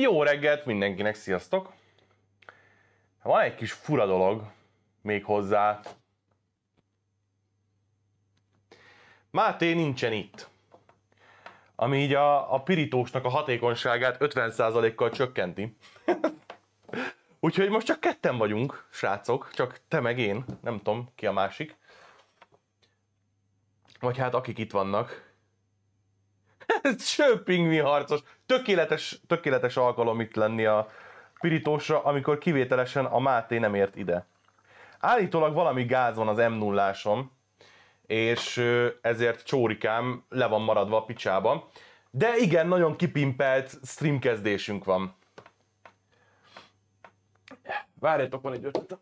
Jó reggelt mindenkinek, sziasztok! Van egy kis fura dolog még hozzá. Máté nincsen itt. Ami így a, a pirítósnak a hatékonyságát 50%-kal csökkenti. Úgyhogy most csak ketten vagyunk, srácok, csak te meg én, nem tudom ki a másik. Vagy hát akik itt vannak. Söpingmi harcos. Tökéletes, tökéletes alkalom itt lenni a pirítósra, amikor kivételesen a Máté nem ért ide. Állítólag valami gáz van az m 0 és ezért csórikám le van maradva a picsába. De igen, nagyon kipimpelt stream kezdésünk van. Várjátok, van egy ötletem.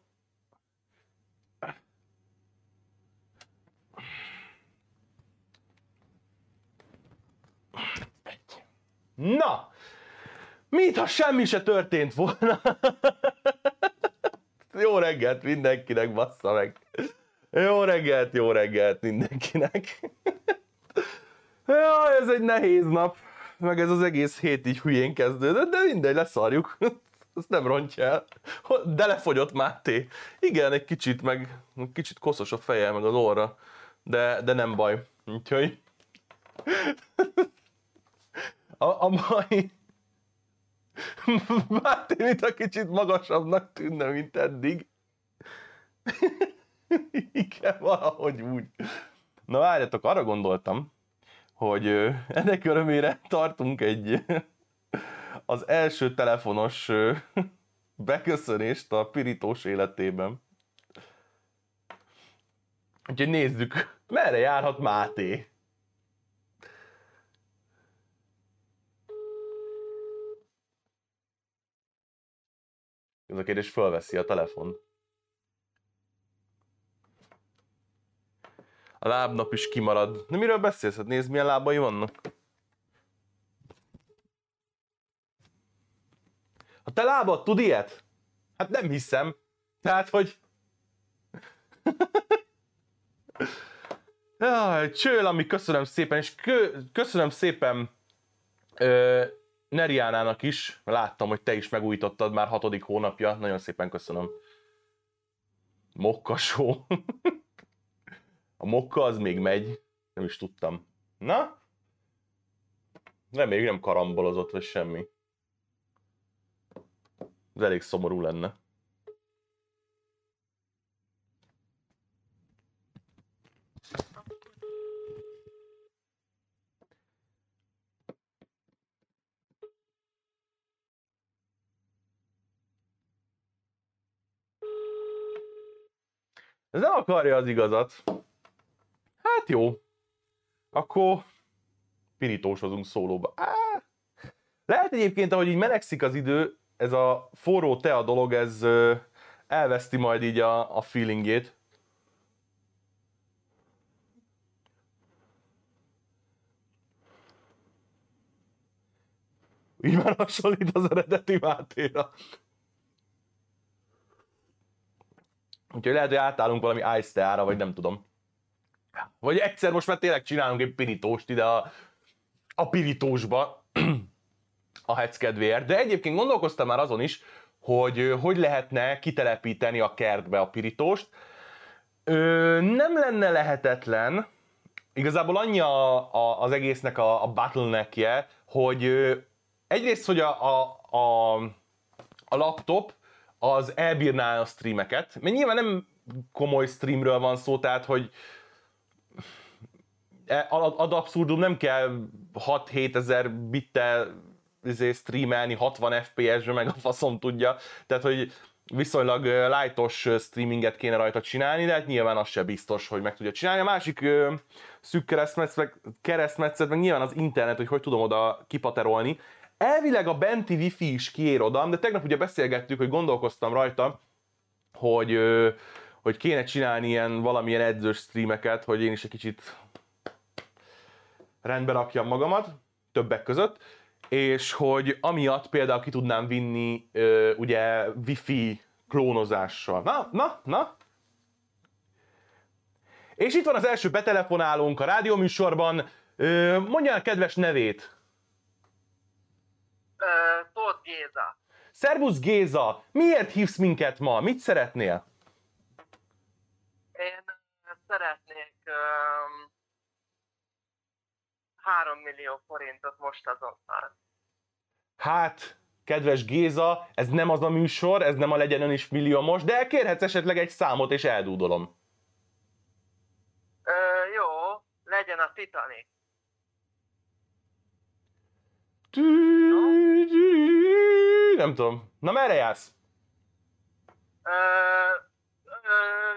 Na! Mit, ha semmi se történt volna? jó reggelt mindenkinek, bassza meg! Jó reggelt, jó reggelt mindenkinek! Jaj, ez egy nehéz nap, meg ez az egész hét így hülyén kezdődött, de mindegy, leszarjuk. Azt nem rontja el. De lefogyott Máté. Igen, egy kicsit, meg kicsit koszos a feje, meg az orra, de, de nem baj. Úgyhogy... A, a mai... Máté, mint a kicsit magasabbnak tűnne, mint eddig. Igen, valahogy úgy. Na várjatok, arra gondoltam, hogy ennek örömére tartunk egy az első telefonos beköszönést a pirítós életében. Úgyhogy nézzük, merre járhat Máté. Ez a kérdés fölveszi a telefon. A lábnap is kimarad. De miről beszélsz? Hát nézd, milyen lábai vannak. A te lábad tud ilyet? Hát nem hiszem. Tehát, hogy... Jaj, csől, ami köszönöm szépen, és kö, köszönöm szépen ö, Neriánának is. Láttam, hogy te is megújítottad már hatodik hónapja. Nagyon szépen köszönöm. Mokkasó. A mokka az még megy. Nem is tudtam. Na? Reméljük nem karambolozott, vagy semmi. Ez elég szomorú lenne. Ez nem akarja az igazat. Hát jó. Akkor pirítósozunk szólóba. Á, lehet egyébként, ahogy így melegszik az idő, ez a forró tea dolog, ez elveszti majd így a, a feelingét. Így már hasonlít az eredeti Mátéra. Úgyhogy lehet, hogy átállunk valami ice teára, vagy nem tudom. Vagy egyszer most már tényleg csinálunk egy piritóst ide a, a pirítósba, a hetz kedvéért. De egyébként gondolkoztam már azon is, hogy hogy lehetne kitelepíteni a kertbe a pirítóst. Ö, nem lenne lehetetlen, igazából annyi a, a, az egésznek a, a bottleneckje, hogy ö, egyrészt, hogy a, a, a, a laptop az elbírná a streameket, mert nyilván nem komoly streamről van szó, tehát hogy e, ad abszurdum nem kell 6-7 ezer bittel izé, streamelni 60 FPS-be, meg a faszom tudja. Tehát, hogy viszonylag lightos streaminget kéne rajta csinálni, de hát nyilván az se biztos, hogy meg tudja csinálni. A másik ö, szűk keresztmetszet, keresztmetszet, meg nyilván az internet, hogy hogy tudom oda kipaterolni. Elvileg a benti wifi is kiér oda, de tegnap ugye beszélgettük, hogy gondolkoztam rajta, hogy, hogy kéne csinálni ilyen valamilyen edzős streameket, hogy én is egy kicsit rendbe rakjam magamat, többek között és hogy amiatt például ki tudnám vinni ugye wifi klónozással. Na, na, na. És itt van az első betelefonálónk a rádióműsorban. Ö, mondja a kedves nevét. Tóth Géza. Szervusz Géza! Miért hívsz minket ma? Mit szeretnél? Én szeretnék um, 3 millió forintot most azonnal. Hát, kedves Géza, ez nem az a műsor, ez nem a legyen ön is milliómos, de kérhetsz esetleg egy számot, és eldúdolom. Ö, jó, legyen a Titanic. Nem tudom. Na merre jársz?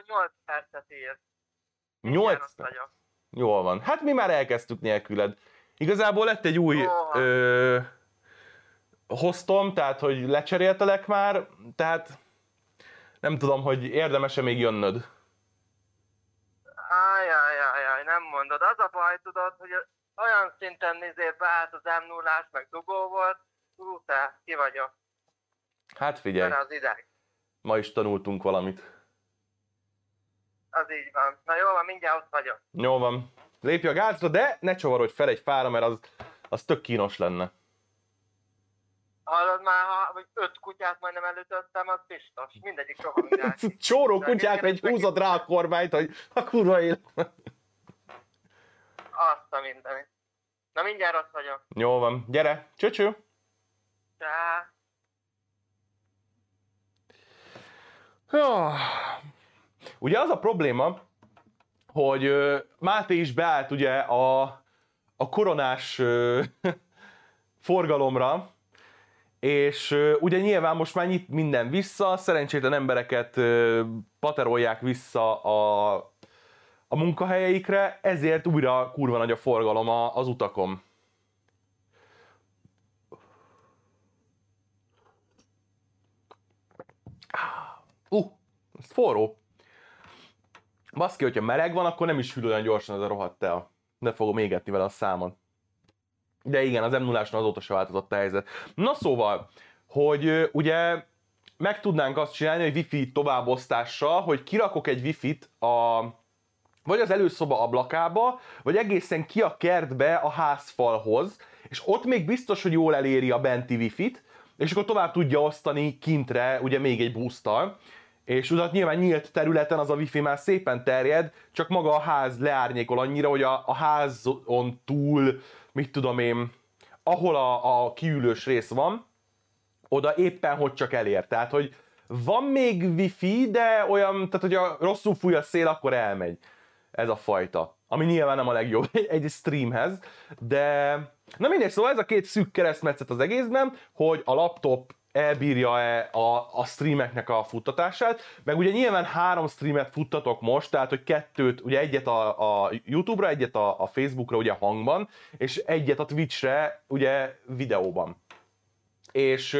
8 percet ír. Nyolc? Jól van. Hát mi már elkezdtük nélküled. Igazából lett egy új ö, hoztom, tehát hogy lecseréltelek már, tehát nem tudom, hogy érdemese még jönnöd. Ajajajaj, nem mondod. Az a baj, tudod, hogy olyan szinten nézé beállt az m 0 meg dugó volt, te, ki vagyok. Hát figyelj, Jön az ideg. ma is tanultunk valamit. Az így van. Na jó van, mindjárt ott vagyok. Jó van. Lépj a gázra, de ne csavarodj fel egy fára, mert az, az tök kínos lenne. Hallod már, ha hogy öt kutyát majdnem elütöttem, az biztos. Mindegyik soha. Csóró kutyák, egy húzod rá a kormányt, hogy a kurva élet. Azt a mindenit. Na mindjárt ott vagyok. Jó van, gyere, csöcső. Csá. Ja. Ugye az a probléma, hogy Máté is beállt ugye a, a koronás forgalomra, és ugye nyilván most már nyit minden vissza, szerencsétlen embereket paterolják vissza a, a munkahelyeikre, ezért újra kurva nagy a forgalom a- az utakon. Uh, ez forró. Baszki, hogyha meleg van, akkor nem is hűl olyan gyorsan ez a rohadt tea. De fogom égetni vele a számon. De igen, az m 0 azóta se változott a helyzet. Na szóval, hogy ugye meg tudnánk azt csinálni, hogy wifi továbbosztással, hogy kirakok egy wifi-t a, vagy az előszoba ablakába, vagy egészen ki a kertbe a házfalhoz, és ott még biztos, hogy jól eléri a benti wifi-t, és akkor tovább tudja osztani kintre, ugye még egy boosttal, és ugye nyilván nyílt területen az a wifi már szépen terjed, csak maga a ház leárnyékol annyira, hogy a, a házon túl, mit tudom én, ahol a, a kiülős rész van, oda éppen hogy csak elér. Tehát, hogy van még wifi, de olyan, tehát hogy a rosszul fúj a szél, akkor elmegy. Ez a fajta. Ami nyilván nem a legjobb egy streamhez, de na mindegy, szóval ez a két szűk keresztmetszet az egészben, hogy a laptop elbírja-e a, a streameknek a futtatását, meg ugye nyilván három streamet futtatok most, tehát hogy kettőt, ugye egyet a, a YouTube-ra, egyet a, a Facebook-ra ugye hangban, és egyet a Twitch-re ugye videóban és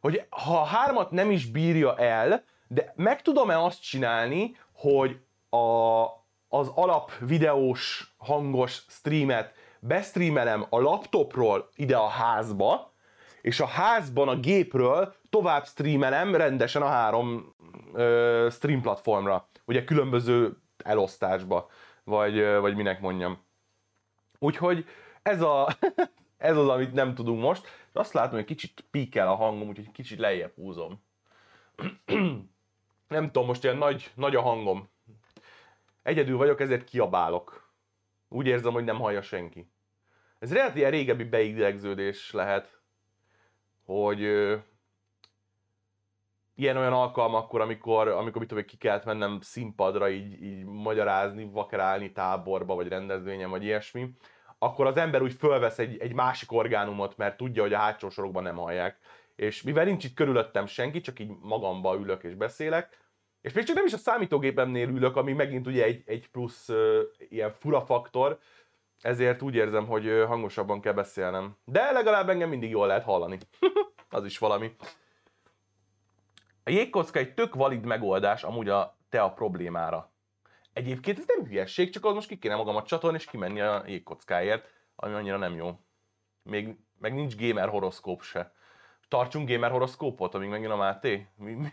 hogy ha a hármat nem is bírja el, de meg tudom-e azt csinálni, hogy a, az alap videós hangos streamet bestreamelem a laptopról ide a házba, és a házban a gépről tovább streamelem rendesen a három ö, stream platformra, ugye különböző elosztásba, vagy, vagy minek mondjam. Úgyhogy ez, a, ez az, amit nem tudunk most. És azt látom, hogy kicsit píkel a hangom, úgyhogy kicsit lejjebb húzom. nem tudom, most ilyen nagy, nagy a hangom. Egyedül vagyok, ezért kiabálok. Úgy érzem, hogy nem hallja senki. Ez relatív ilyen régebbi beidegződés lehet, hogy ö, ilyen-olyan alkalmakkor, amikor, amikor mit tudom, ki kellett mennem színpadra így, így magyarázni, vakerálni táborba, vagy rendezvényen, vagy ilyesmi, akkor az ember úgy fölvesz egy, egy másik orgánumot, mert tudja, hogy a hátsó sorokban nem hallják. És mivel nincs itt körülöttem senki, csak így magamba ülök és beszélek, és még csak nem is a számítógépemnél ülök, ami megint ugye egy, egy plusz uh, ilyen fura faktor, ezért úgy érzem, hogy ö, hangosabban kell beszélnem. De legalább engem mindig jól lehet hallani. az is valami. A jégkocka egy tök valid megoldás amúgy a te a problémára. Egyébként ez nem hülyesség, csak az most ki kéne magamat csatolni és kimenni a jégkockáért, ami annyira nem jó. Még, meg nincs gamer horoszkóp se. Tartsunk gamer horoszkópot, amíg megjön a Máté? Mi, mi,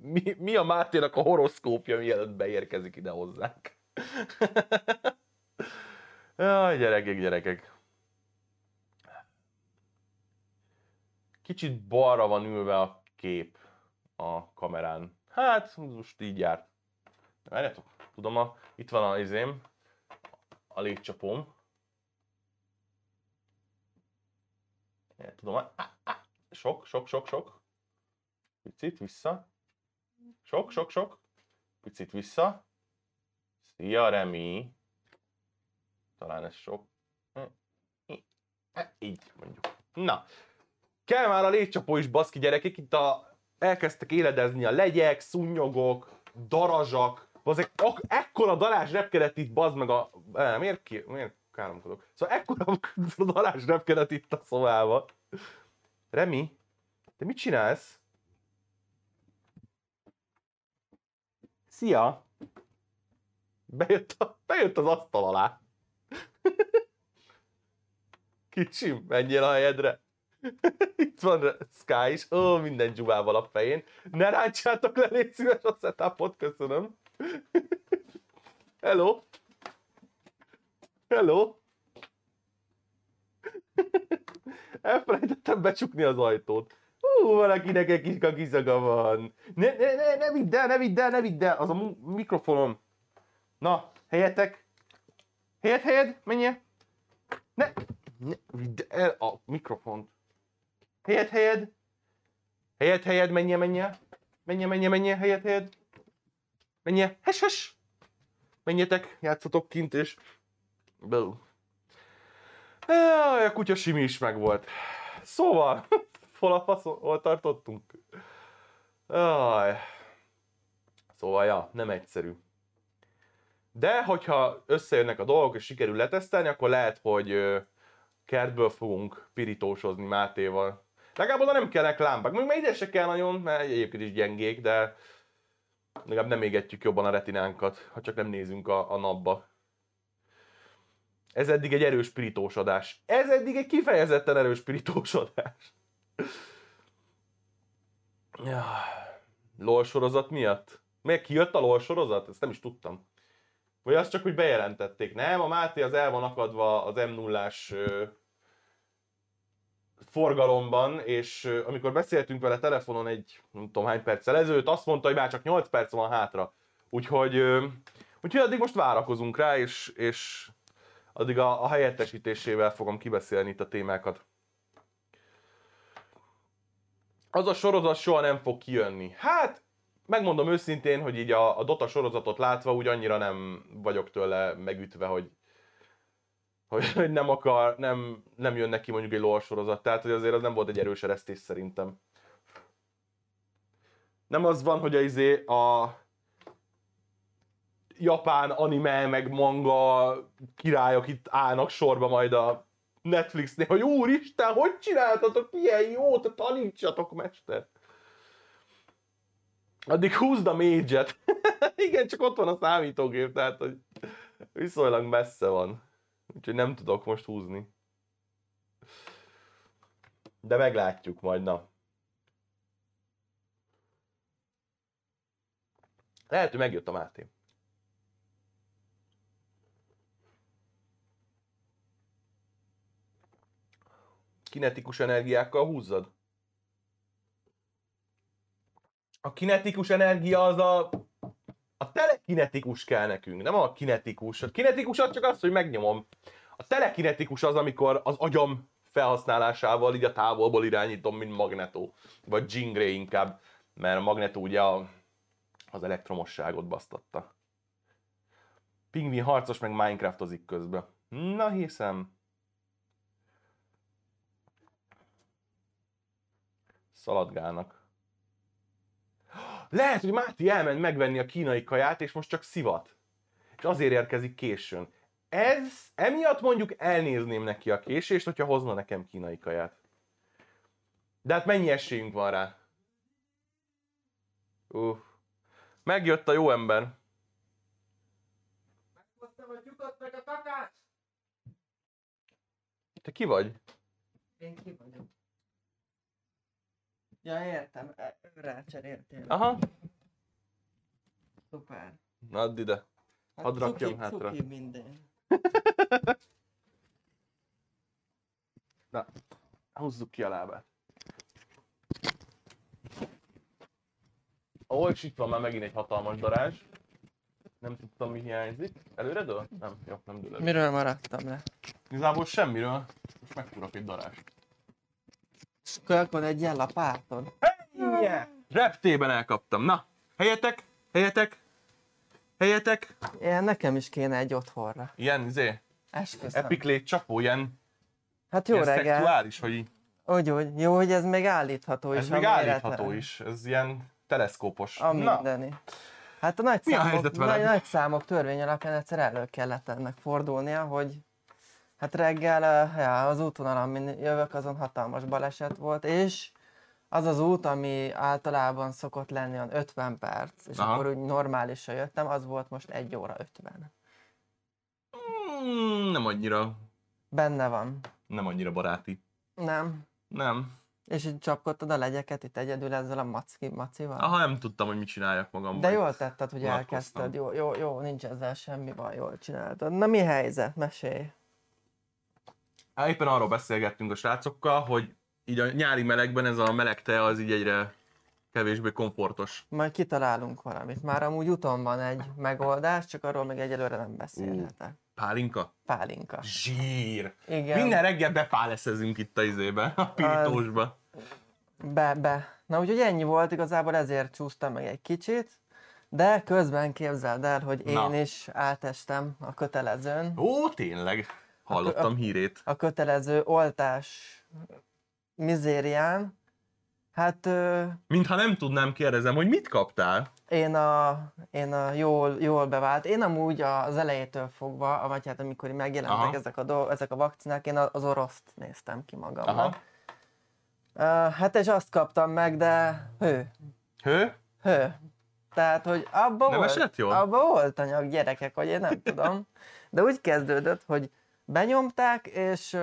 mi, mi a Máténak a horoszkópja, mielőtt beérkezik ide hozzánk? Jaj, gyerekek, gyerekek. Kicsit balra van ülve a kép a kamerán. Hát, most így járt. Várjátok, tudom, a, itt van a izém, a létcsapóm. Ja, tudom, á, á, sok, sok, sok, sok. Picit vissza. Sok, sok, sok. Picit vissza. Szia, Remi. Talán ez sok. Így mondjuk. Na. Kell már a létcsapó is, baszki gyerekek. Itt a, elkezdtek éledezni a legyek, szunnyogok, darazsak. Bazeg, ak- ekkora darázs repkedett itt, bazd meg a... Eh, miért, ki, miért káromkodok? Szóval ekkora darázs repkedett itt a szobába. Remi, te mit csinálsz? Szia! Bejött, a, bejött az asztal alá. Kicsim, menjél a helyedre. Itt van Sky is. Ó, minden dzsubával a fején. Ne ráncsátok le, légy szíves a setupot, köszönöm. Hello. Hello. Elfelejtettem becsukni az ajtót. Hú, valakinek egy kis kakizaga van. Ne, ne, ne, ne vidd el, ne vidd el, ne vidd el, az a mikrofonom. Na, helyetek. Helyet, helyed, menjél. Ne, ne, vidd el a mikrofont. Helyet, helyed. Helyet, helyed, menjél, menjél. Menjél, menjél, menjél, helyet, helyed. Menjél, hes, hes. Menjetek, játszatok kint, és... Bú. Jaj, a kutya simi is megvolt. Szóval, hol a faszon, hol tartottunk? Jaj. Szóval, ja, nem egyszerű. De, hogyha összejönnek a dolgok, és sikerül letesztelni, akkor lehet, hogy kertből fogunk pirítósozni Mátéval. Legalább oda nem kellnek lámpák. Még már ide se kell nagyon, mert egyébként is gyengék, de legalább nem égetjük jobban a retinánkat, ha csak nem nézünk a, a napba. Ez eddig egy erős pirítósodás. Ez eddig egy kifejezetten erős pirítósodás. Ja. LOL sorozat miatt? Miért kijött a LOL sorozat? Ezt nem is tudtam. Vagy azt csak úgy bejelentették. Nem, a Máté az el van akadva az m 0 forgalomban, és amikor beszéltünk vele telefonon egy, nem tudom hány perccel ezelőtt, azt mondta, hogy már csak 8 perc van hátra. Úgyhogy, úgyhogy addig most várakozunk rá, és, és addig a, a helyettesítésével fogom kibeszélni itt a témákat. Az a sorozat soha nem fog kijönni. Hát, megmondom őszintén, hogy így a, a Dota sorozatot látva úgy annyira nem vagyok tőle megütve, hogy, hogy, nem akar, nem, nem jön neki mondjuk egy LOL sorozat. Tehát, hogy azért az nem volt egy erős eresztés szerintem. Nem az van, hogy a, izé, a japán anime, meg manga királyok itt állnak sorba majd a Netflixnél, hogy úristen, hogy csináltatok ilyen jót, tanítsatok, mester. Addig húzd a mage Igen, csak ott van a számítógép, tehát hogy viszonylag messze van. Úgyhogy nem tudok most húzni. De meglátjuk majd, na. Lehet, hogy megjött a Máté. Kinetikus energiákkal húzzad? A kinetikus energia az a... A telekinetikus kell nekünk, nem a kinetikus. A kinetikus az csak az, hogy megnyomom. A telekinetikus az, amikor az agyam felhasználásával így a távolból irányítom, mint Magneto. Vagy Jean inkább, mert a Magneto ugye a, az elektromosságot basztatta. Pingvin harcos meg Minecraftozik közben. Na hiszem. Szaladgálnak. Lehet, hogy Máté elment megvenni a kínai kaját, és most csak szivat. És azért érkezik későn. Ez, emiatt mondjuk elnézném neki a késést, hogyha hozna nekem kínai kaját. De hát mennyi esélyünk van rá? Uff. Megjött a jó ember. Meghoztam a tyúkot meg a kakát! Te ki vagy? Én ki vagyok. Ja, értem. E, Rácseréltél. Aha. Szuper. Na, add ide. Hát Hadd rakjam cuki, hátra. Cuki minden. Na, húzzuk ki a lábát. Ó, oh, és itt van már megint egy hatalmas darázs. Nem tudtam, mi hiányzik. Előre dől? Nem, jó, nem dől előre. Miről maradtam le? Igazából semmiről. Most megtudok egy darást. És akkor egy ilyen lapátod. Yeah. Reptében elkaptam. Na, helyetek, helyetek, helyetek. Ilyen nekem is kéne egy otthonra. Ilyen, izé, Esküszöm. epic létcsapó, ilyen, Hát jó ilyen reggel. szexuális, hogy így- Úgy, úgy. Jó, hogy ez még állítható is. ez a még állítható is. Ez ilyen teleszkópos. A Na, mindeni. Hát a nagy Mi a számok, veled? nagy, nagy számok törvény alapján egyszer elő kellett ennek fordulnia, hogy hát reggel uh, ja, az útvonal, amin jövök, azon hatalmas baleset volt, és az az út, ami általában szokott lenni olyan 50 perc, és Aha. akkor úgy normálisan jöttem, az volt most 1 óra 50. mm, nem annyira, Benne van. nem annyira baráti. Nem. Nem. És így csapkodtad a legyeket itt egyedül ezzel a macki, macival? Aha, nem tudtam, hogy mit csináljak magammal. De jól tetted, hogy elkezdted. Jó, jó, jó, nincs ezzel semmi baj, jól csináltad. Na mi helyzet? Mesélj. Éppen arról beszélgettünk a srácokkal, hogy így a nyári melegben ez a meleg tea az így egyre kevésbé komfortos. Majd kitalálunk valamit. Már amúgy úton van egy megoldás, csak arról még egyelőre nem beszélhetek. Pálinka? Pálinka. Zsír! Igen. Minden reggel bepáleszezünk itt a izébe, a pirítósba. Be, be. Na úgyhogy ennyi volt, igazából ezért csúsztam meg egy kicsit, de közben képzeld el, hogy én Na. is átestem a kötelezőn. Ó, tényleg! Hallottam hírét. A kötelező oltás mizérián. Hát ö, Mintha nem tudnám, kérdezem, hogy mit kaptál? Én a, én a jól, jól bevált. Én amúgy az elejétől fogva, vagy hát amikor megjelentek Aha. ezek a, dolg, ezek a vakcinák, én az oroszt néztem ki magamnak. Aha. Uh, hát és azt kaptam meg, de hő, Hő? hő. Tehát, hogy abba Nem volt, esett jól? abba volt anyag gyerekek, vagy én nem tudom. De úgy kezdődött, hogy benyomták, és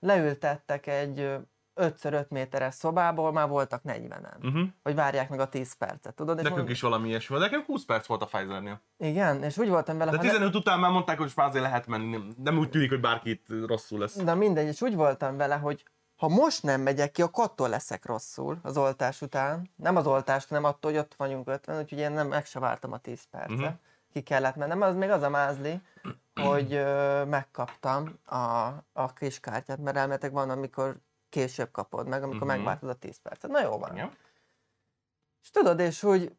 leültettek egy ö, 5x5 méteres szobából, már voltak 40-en. Uh-huh. Hogy várják meg a 10 percet, tudod? Nekünk mond- is valami ilyesmi volt. Nekem 20 perc volt a Pfizernél. Igen, és úgy voltam vele, De ha ne- 15 után már mondták, hogy azért lehet menni. Nem- Nem úgy tűnik, hogy bárki itt rosszul lesz. De mindegy, és úgy voltam vele, hogy ha most nem megyek ki, akkor attól leszek rosszul az oltás után. Nem az oltást, hanem attól, hogy ott vagyunk 50, úgyhogy én nem, meg se vártam a 10 percet. Mhm. Uh-huh. Ki kellett mennem, az még az a mázli, hogy ö, megkaptam a, a kis kártyát, mert elméletek van, amikor később kapod meg, amikor Mhm. uh-huh. megvártad a 10 percet. Na jó van. Igen. És tudod, és úgy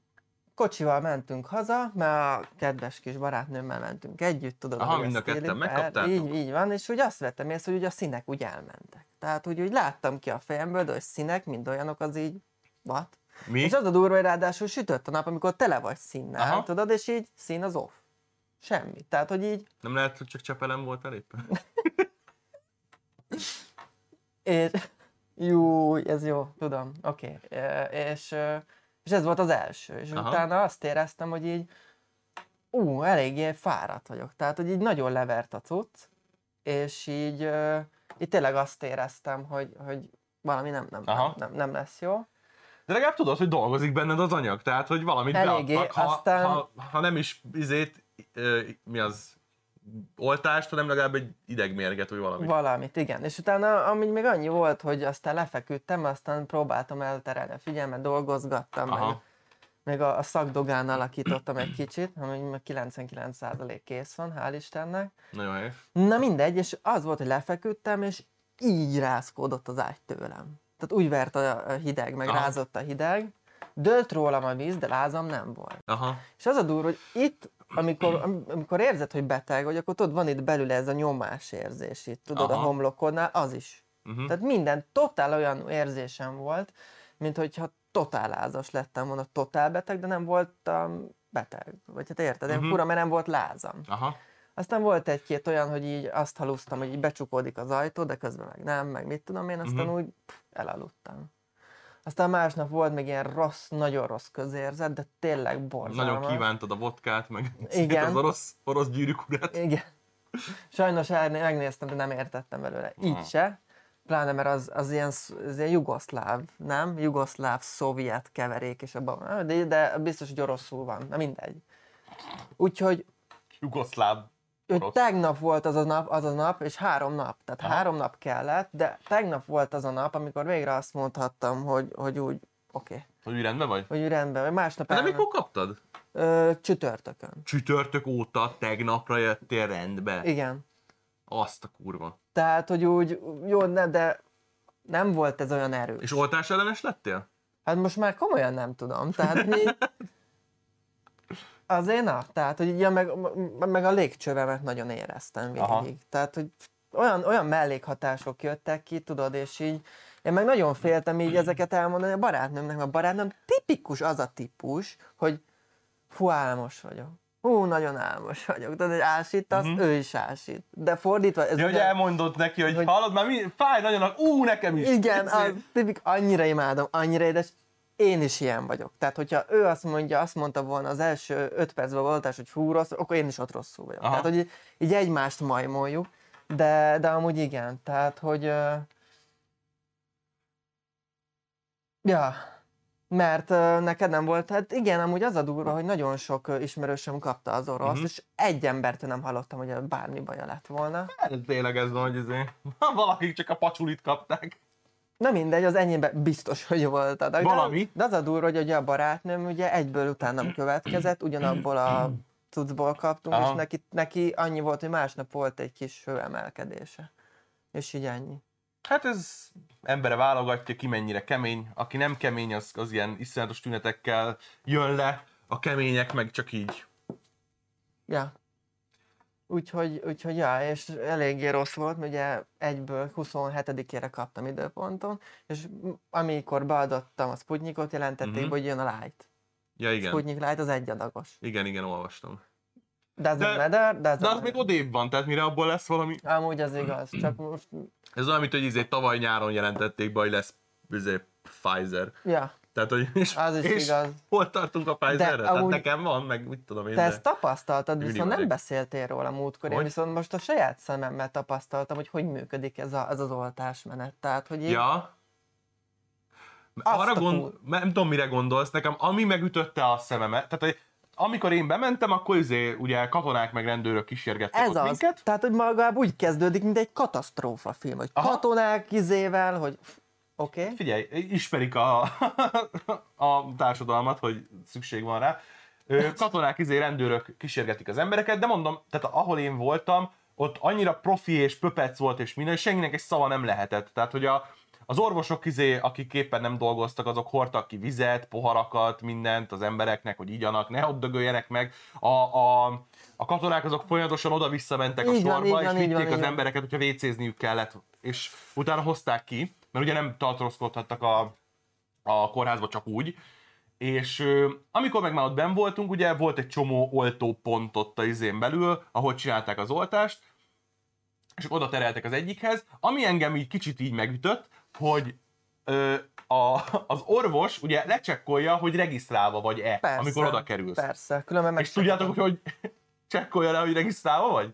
kocsival mentünk haza, mert a kedves kis barátnőmmel mentünk együtt, tudod. Aha, hogy mind a ketten megkaptátok? Így, így van, és úgy azt vettem észre, hogy úgy a színek úgy elmentek. Tehát úgy, úgy láttam ki a fejemből, de hogy színek, mind olyanok, az így, what? Mi? És az a durva, hogy ráadásul sütött a nap, amikor tele vagy színnel, Aha. tudod, és így szín az off. Semmi. Tehát, hogy így, Nem lehet, hogy csak csepelem volt éppen? és, jó, ez jó, tudom, oké. Okay. És, és ez volt az első. És Aha. utána azt éreztem, hogy így, ú, eléggé fáradt vagyok. Tehát, hogy így nagyon levert a cucc, és így, így tényleg azt éreztem, hogy, hogy valami nem, nem, nem, nem, nem lesz jó. De legalább tudod, hogy dolgozik benned az anyag, tehát hogy valamit Eléggé, beadtak, ha, aztán- ha, ha, nem is izét, mi az, oltást, hanem legalább egy idegmérget, vagy valami. Valamit, igen. És utána, amíg még annyi volt, hogy aztán lefeküdtem, aztán próbáltam elterelni a figyelmet, dolgozgattam, meg, Aha. meg a, a szakdogán alakítottam egy kicsit, ami meg 99% kész van, hál' Istennek. Nagyon helyes. Na mindegy, és az volt, hogy lefeküdtem, és így rázkódott az ágy tőlem. Tehát úgy vert a hideg, meg Aha. rázott a hideg. Dölt rólam a víz, de lázam nem volt. Aha. És az a durva, hogy itt, amikor, am- amikor érzed, hogy beteg vagy, akkor tudod, van itt belül ez a nyomás érzés itt, tudod, Aha. a homlokodnál, az is. Uh-huh. Tehát minden totál olyan érzésem volt, mint hogyha totál lázas lettem volna, totál beteg, de nem voltam beteg. Vagy hát érted, én Mhm. fura, mert nem volt lázam. Aha. Aztán volt egy-két olyan, hogy így azt halusztam, hogy így becsukódik az ajtó, de közben meg nem, meg mit tudom én, aztán Mhm. úgy pff, elaludtam. Aztán másnap volt még ilyen rossz, nagyon rossz közérzet, de tényleg borzalmas. Nagyon kívántad a vodkát, meg Igen. az orosz, orosz gyűrűk Igen. Sajnos megnéztem, de nem értettem belőle. Így Aha. se. Pláne, mert az, az, ilyen, az ilyen jugoszláv, nem? Jugoszláv-szovjet keverék, és abban, de, de biztos, hogy oroszul van. Na mindegy. Úgyhogy jugoszláv. Ő Orosz. tegnap volt az a nap, az a nap, és három nap. Tehát Aha. három nap kellett, de tegnap volt az a nap, amikor végre azt mondhattam, hogy, hogy úgy oké. Okay. Hogy rendben vagy? Hogy rendben, vagy másnap De elment- mikor kaptad? Ö, csütörtökön. Csütörtök óta tegnapra jöttél rendbe. Igen. Azt a kurva. Tehát, hogy úgy, jó, ne, de nem volt ez olyan erős. És oltás ellenes lettél? Hát most már komolyan nem tudom. Tehát mi... Azért na, tehát, hogy ja, meg, meg a légcsövemet nagyon éreztem végig. Aha. Tehát, hogy olyan, olyan mellékhatások jöttek ki, tudod, és így én meg nagyon féltem így ezeket elmondani a barátnőmnek, mert a barátnőm tipikus az a típus, hogy fú, álmos vagyok. Hú, nagyon álmos vagyok. Tudod, hogy ásítasz, uh-huh. ő is ásít. De fordítva... Ez. Ja, hogy ugye- elmondod neki, hogy, Hogy- hallod már, mi, fáj nagyon, ú, nekem is. Igen, az tipik, annyira imádom, annyira édes. Én is ilyen vagyok. Tehát, hogyha ő azt mondja, azt mondta volna az első öt percben a oltás, hogy fú, rossz, akkor én is ott rosszul vagyok. Aha. Tehát, hogy így, így egymást majmoljuk, de, de amúgy igen. Tehát, hogy... ö, Ja, mert ö, neked nem volt, hát igen, amúgy az a durva, hogy nagyon sok ö, ismerősöm kapta az orosz, Mhm. és egy embertől nem hallottam, hogy bármi baja lett volna. Hát, tényleg ez van, hogy izé. Valakik csak a pacsulit kapták. Na mindegy, az enyémben biztos, hogy voltad. De- Valami. De az a durva, hogy ugye a barátnőm ugye egyből utánam következett, ugyanabból a cuccból kaptunk, Aha. és neki, neki annyi volt, hogy másnap volt egy kis hőemelkedése. És így ennyi. Hát ez embere válogatja, ki mennyire kemény. Aki nem kemény, az, az ilyen iszonyatos tünetekkel jön le. A kemények meg csak így. Ja. Úgyhogy, úgyhogy ja, és eléggé rossz volt, mert ugye egyből 27-ére kaptam időponton, és amikor beadottam a Sputnikot, jelentették, uh-huh. hogy jön a Light. Ja, igen. Sputnik Light az egy adagos. Igen, igen, olvastam. Doesn't De- matter, doesn't De az matter. még odébb van, tehát mire abból lesz valami... Amúgy az igaz, csak most, Ez olyan, mint hogy izé tavaly nyáron jelentették be, hogy lesz izé, Pfizer. ja, Tehát, hogy és, Az is és igaz. hol tartunk a Pfizerre? De Tehát amúgy- nekem van, meg mit tudom én. te ezt tapasztaltad, viszont nem vagyok. beszéltél róla múltkor, én Hogy? viszont most a saját szememmel tapasztaltam, hogy hogy működik ez, a, ez az oltásmenet. Tehát, hogy így, Ja. Azt Arra gond, nem tudom, mire gondolsz, nekem ami megütötte a szememet, tehát hogy amikor én bementem, akkor izé, ugye katonák meg rendőrök kísérgettek ez ott az. minket. Tehát, hogy magább úgy kezdődik, mint egy katasztrófa film, hogy Aha. katonák izével, hogy oké, okay. Figyelj, ismerik a, a társadalmat, hogy szükség van rá. Ö, Katonák, izé, rendőrök kísérgetik az embereket, de mondom, tehát ahol én voltam, ott annyira profi és pöpec volt és minden, és senkinek egy szava nem lehetett. Tehát, hogy a, az orvosok, izé, akik éppen nem dolgoztak, azok hordtak ki vizet, poharakat, mindent az embereknek, hogy igyanak, ne ott dögöljenek meg. A, a, a katonák azok folyamatosan oda-vissza mentek a Így sorba, van, és vitték van, az van. embereket, hogyha vécézniük kellett, és utána hozták ki, mert ugye nem tartózkodhattak a, a kórházba csak úgy, és ö, amikor meg már ott benn voltunk, ugye volt egy csomó oltópont ott a izén belül, ahol csinálták az oltást, és oda tereltek az egyikhez, ami engem így kicsit így megütött, hogy ö, a, az orvos ugye lecsekkolja, hogy regisztrálva vagy-e, persze, amikor oda kerülsz. Persze, különben meg És tudjátok, hogy csekkolja le, hogy regisztrálva vagy?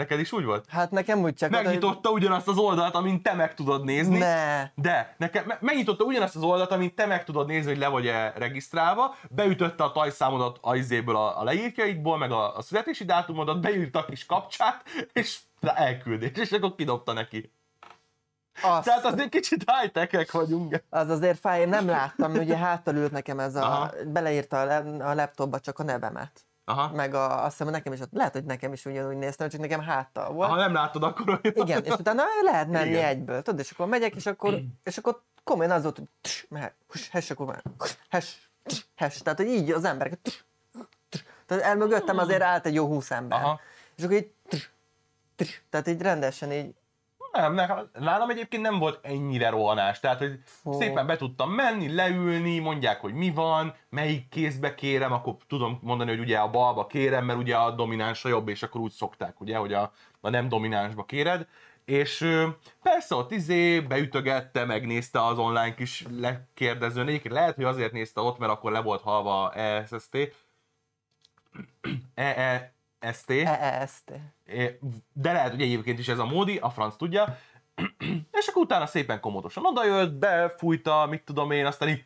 Neked is úgy volt? Hát nekem úgy csak... Megnyitotta ugyanazt az oldalt, amint te meg tudod nézni. Ne. De, nekem, me- megnyitotta ugyanazt az oldalt, amint te meg tudod nézni, hogy le vagy-e regisztrálva, beütötte a tajszámodat a izéből, a, a leírtjaidból, meg a, a születési dátumodat, beírta a kis kapcsát, és elküldés, és akkor kidobta neki. Azt, Tehát azért kicsit high vagyunk. az azért fáj, én nem láttam, ugye hátul ült nekem ez a, Aha. beleírta a, a laptopba csak a nevemet. Aha. Meg a, azt hiszem, nekem is ott, lehet, hogy nekem is ugyanúgy néztem, csak nekem háttal volt. Ha nem látod, akkor... Igen, és utána lehet menni Igen. Egyből, tudod, és akkor megyek, és akkor, és akkor komolyan az volt, hogy tss, mehet, hus, hes, akkor mehet, hus, hes, tss, hes, tehát hogy így az emberek, tss, tss, tehát elmögöttem azért állt egy jó húsz ember. Aha. És akkor így, tss, tss, tehát így rendesen így, Nem, nekem, nálam egyébként nem volt ennyire rohanás, tehát hogy Fú. szépen be tudtam menni, leülni, mondják, hogy mi van, melyik kézbe kérem, akkor tudom mondani, hogy ugye a balba kérem, mert ugye a domináns a jobb, és akkor úgy szokták, ugye, hogy a, a nem dominánsba kéred. És persze ott izé beütögette, megnézte az online kis lekérdezőn. Egyébként lehet, hogy azért nézte ott, mert akkor le volt halva ESST. EEST. EEST. De lehet, hogy egyébként is ez a módi, a franc tudja. És akkor utána szépen komodosan odajött, befújta, mit tudom én, aztán így,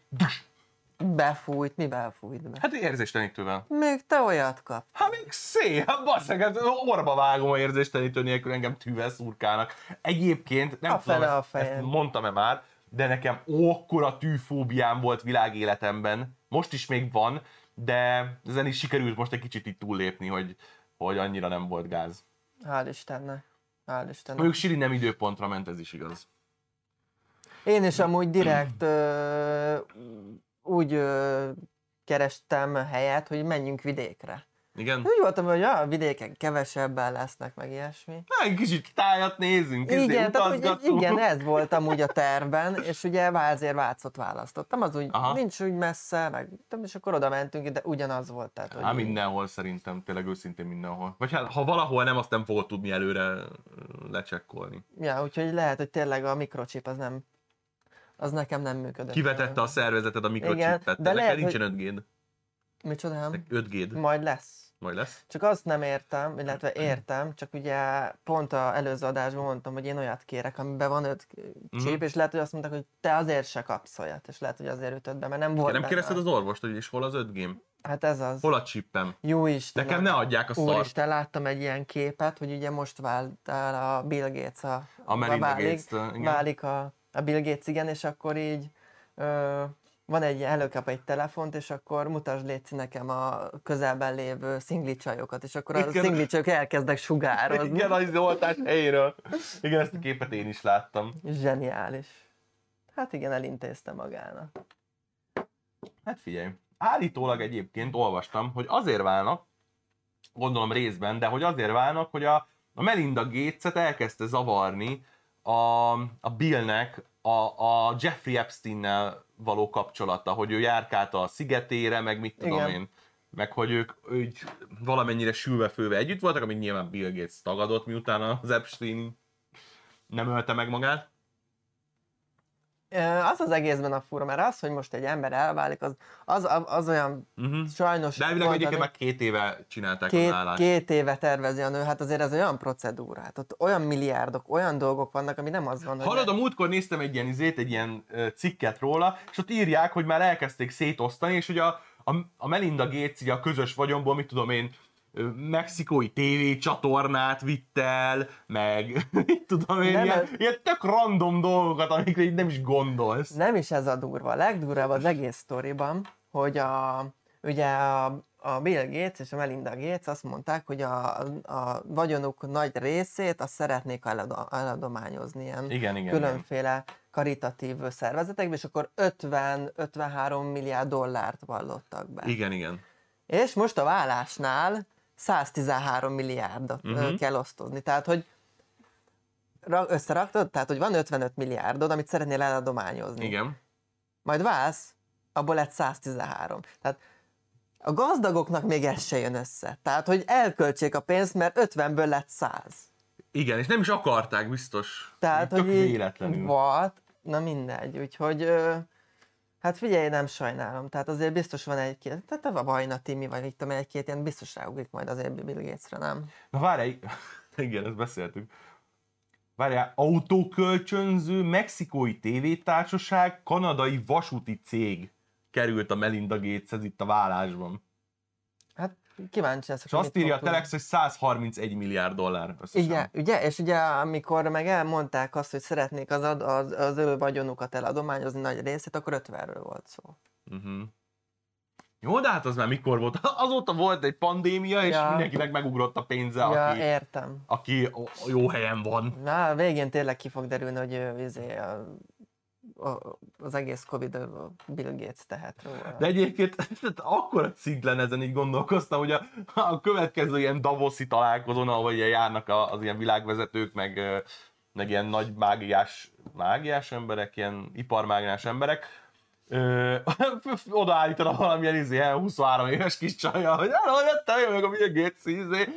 Befújt, mi befújt be? hát érzéstelenítővel. Még te olyat kap. Hát még szép, hát basszeg, hát orba vágom a érzéstelenítő nélkül engem tűvel szurkálnak. Egyébként, nem A tudom, fele ezt, ezt mondtam-e már, de nekem ókkora tűfóbiám volt világéletemben. Most is még van, de ezen is sikerült most egy kicsit itt túllépni, hogy, hogy annyira nem volt gáz. Hál' Istennek. Hál' Istennek. Mondjuk Siri nem időpontra ment, ez is igaz. Én is amúgy direkt ö, úgy ö, kerestem helyet, hogy menjünk vidékre. Igen? Úgy voltam, hogy a vidéken kevesebben lesznek, meg ilyesmi. Na, egy kicsit tájat nézünk, Igen, tehát, hogy, igen, ez volt amúgy a tervben, és ugye azért Vácot választottam, az úgy Aha. Nincs úgy messze, meg és akkor oda mentünk, de ugyanaz volt. Tehát, hogy Hát mindenhol szerintem, tényleg őszintén mindenhol. Vagy hát, ha valahol nem, azt nem fogod tudni előre lecsekkolni. Ja, úgyhogy lehet, hogy tényleg a mikrochip az nem, az nekem nem működött. Kivetette a szervezeted a mikrochipet, de lehet, nincsen 5 g Micsoda? 5 g Majd lesz. Majd lesz. Csak azt nem értem, illetve értem, csak ugye pont a előző adásban mondtam, hogy én olyat kérek, amiben van öt csíp, Mhm. és lehet, hogy azt mondták, hogy te azért se kapsz olyat, és lehet, hogy azért ütött be, mert nem volt nem benne. kérdezted az orvost, hogy és hol az 5 g Hát ez az. Hol a chipem? Jó Isten. Nekem ne adják a szart. Úristen, láttam egy ilyen képet, hogy ugye most vált el a Bill Gates a, A Melinda válik, Gates-től, igen. válik a, a Bill Gates, igen, és akkor így ö, van egy, előkap egy telefont, és akkor mutasd létszi nekem a közelben lévő szingli csajokat, és akkor a Igen. szingli csajok elkezdek sugározni. Igen, az oltás helyéről. Igen, ezt a képet én is láttam. Zseniális. Hát igen, elintézte magának. Hát figyelj, állítólag egyébként olvastam, hogy azért válnak, gondolom részben, de hogy azért válnak, hogy a, a Melinda Gates-et elkezdte zavarni a, a Billnek a, a Jeffrey Epstein-nel való kapcsolata, hogy ő járkálta a szigetére, meg mit tudom Igen. én, meg hogy ők úgy valamennyire sülve-főve együtt voltak, amíg nyilván Bill Gates tagadott, miután az Epstein nem ölte meg magát. Az az egészben a fura, mert az, hogy most egy ember elválik, az, az, az olyan Uh-huh. sajnos... De elvileg egyébként már két éve csinálták két, nálát. két éve tervezi a nő, hát azért ez olyan procedúra, hát ott olyan milliárdok, olyan dolgok vannak, ami nem az van, hogy... Hallod, a múltkor néztem egy ilyen izét, egy ilyen cikket róla, és ott írják, hogy már elkezdték szétosztani, és hogy a, a, a Melinda Gates így a közös vagyonból, mit tudom én, mexikói tévécsatornát vitt el, meg mit tudom én, Nem, ilyen, ez- ilyen tök random dolgokat, amikre így nem is gondolsz. Nem is ez a durva. A legdurvább az egész sztoriban, hogy a, ugye a, a Bill Gates és a Melinda Gates azt mondták, hogy a, a vagyonuk nagy részét azt szeretnék elado- eladományozni ilyen Igen, igen. különféle karitatív szervezetekbe, és akkor 50-53 milliárd dollárt vallottak be. Igen, igen. És most a vállásnál 113 milliárdot uh-huh. kell osztozni. Tehát, hogy ra- összeraktad, tehát, hogy van 55 milliárdod, amit szeretnél eladományozni. Igen. Majd válsz, abból lett 113. Tehát a gazdagoknak még ez se jön össze. Tehát, hogy elköltsék a pénzt, mert 50-ből lett 100. Igen, és nem is akarták, biztos. Tehát, Tök hogy véletlenül. volt, na mindegy, úgyhogy ö, hát figyelj, nem sajnálom, tehát azért biztos van egy-két, tehát a Vajna Timi, vagy itt egy-két ilyen biztos ráugrik majd azért Bill Gatesre, nem? Na várj, igen, ezt beszéltük. Várjál, autókölcsönző, mexikói tévétársaság, kanadai vasúti cég került a Melinda Gateshez itt a vállásban. Kíváncsi leszek. És azt írja a. Telex, hogy 131 milliárd dollár összesen. Igen, ugye, és ugye amikor meg elmondták azt, hogy szeretnék az, ad, az, az ő vagyonukat eladományozni nagy részét, akkor 50-ről volt szó. Uh-huh. Jó, de hát az már mikor volt? Azóta volt egy pandémia, és Ja. mindenkinek megugrott a pénze, Ja, aki, értem. aki jó helyen van. Na, végén tényleg ki fog derülni, hogy ő, izé, a, az egész Covid a Bill Gates tehet róla. De egyébként tehát akkora szintlen ezen így gondolkoztam, hogy a, a következő ilyen Davoszi találkozón, ahol ilyen járnak az ilyen világvezetők, meg, meg ilyen nagy mágiás, mágiás emberek, ilyen iparmágiás emberek, ö, odaállítanak valamilyen izé, 23 éves kis csaja, hogy jöttem én meg a Bill Gates izé,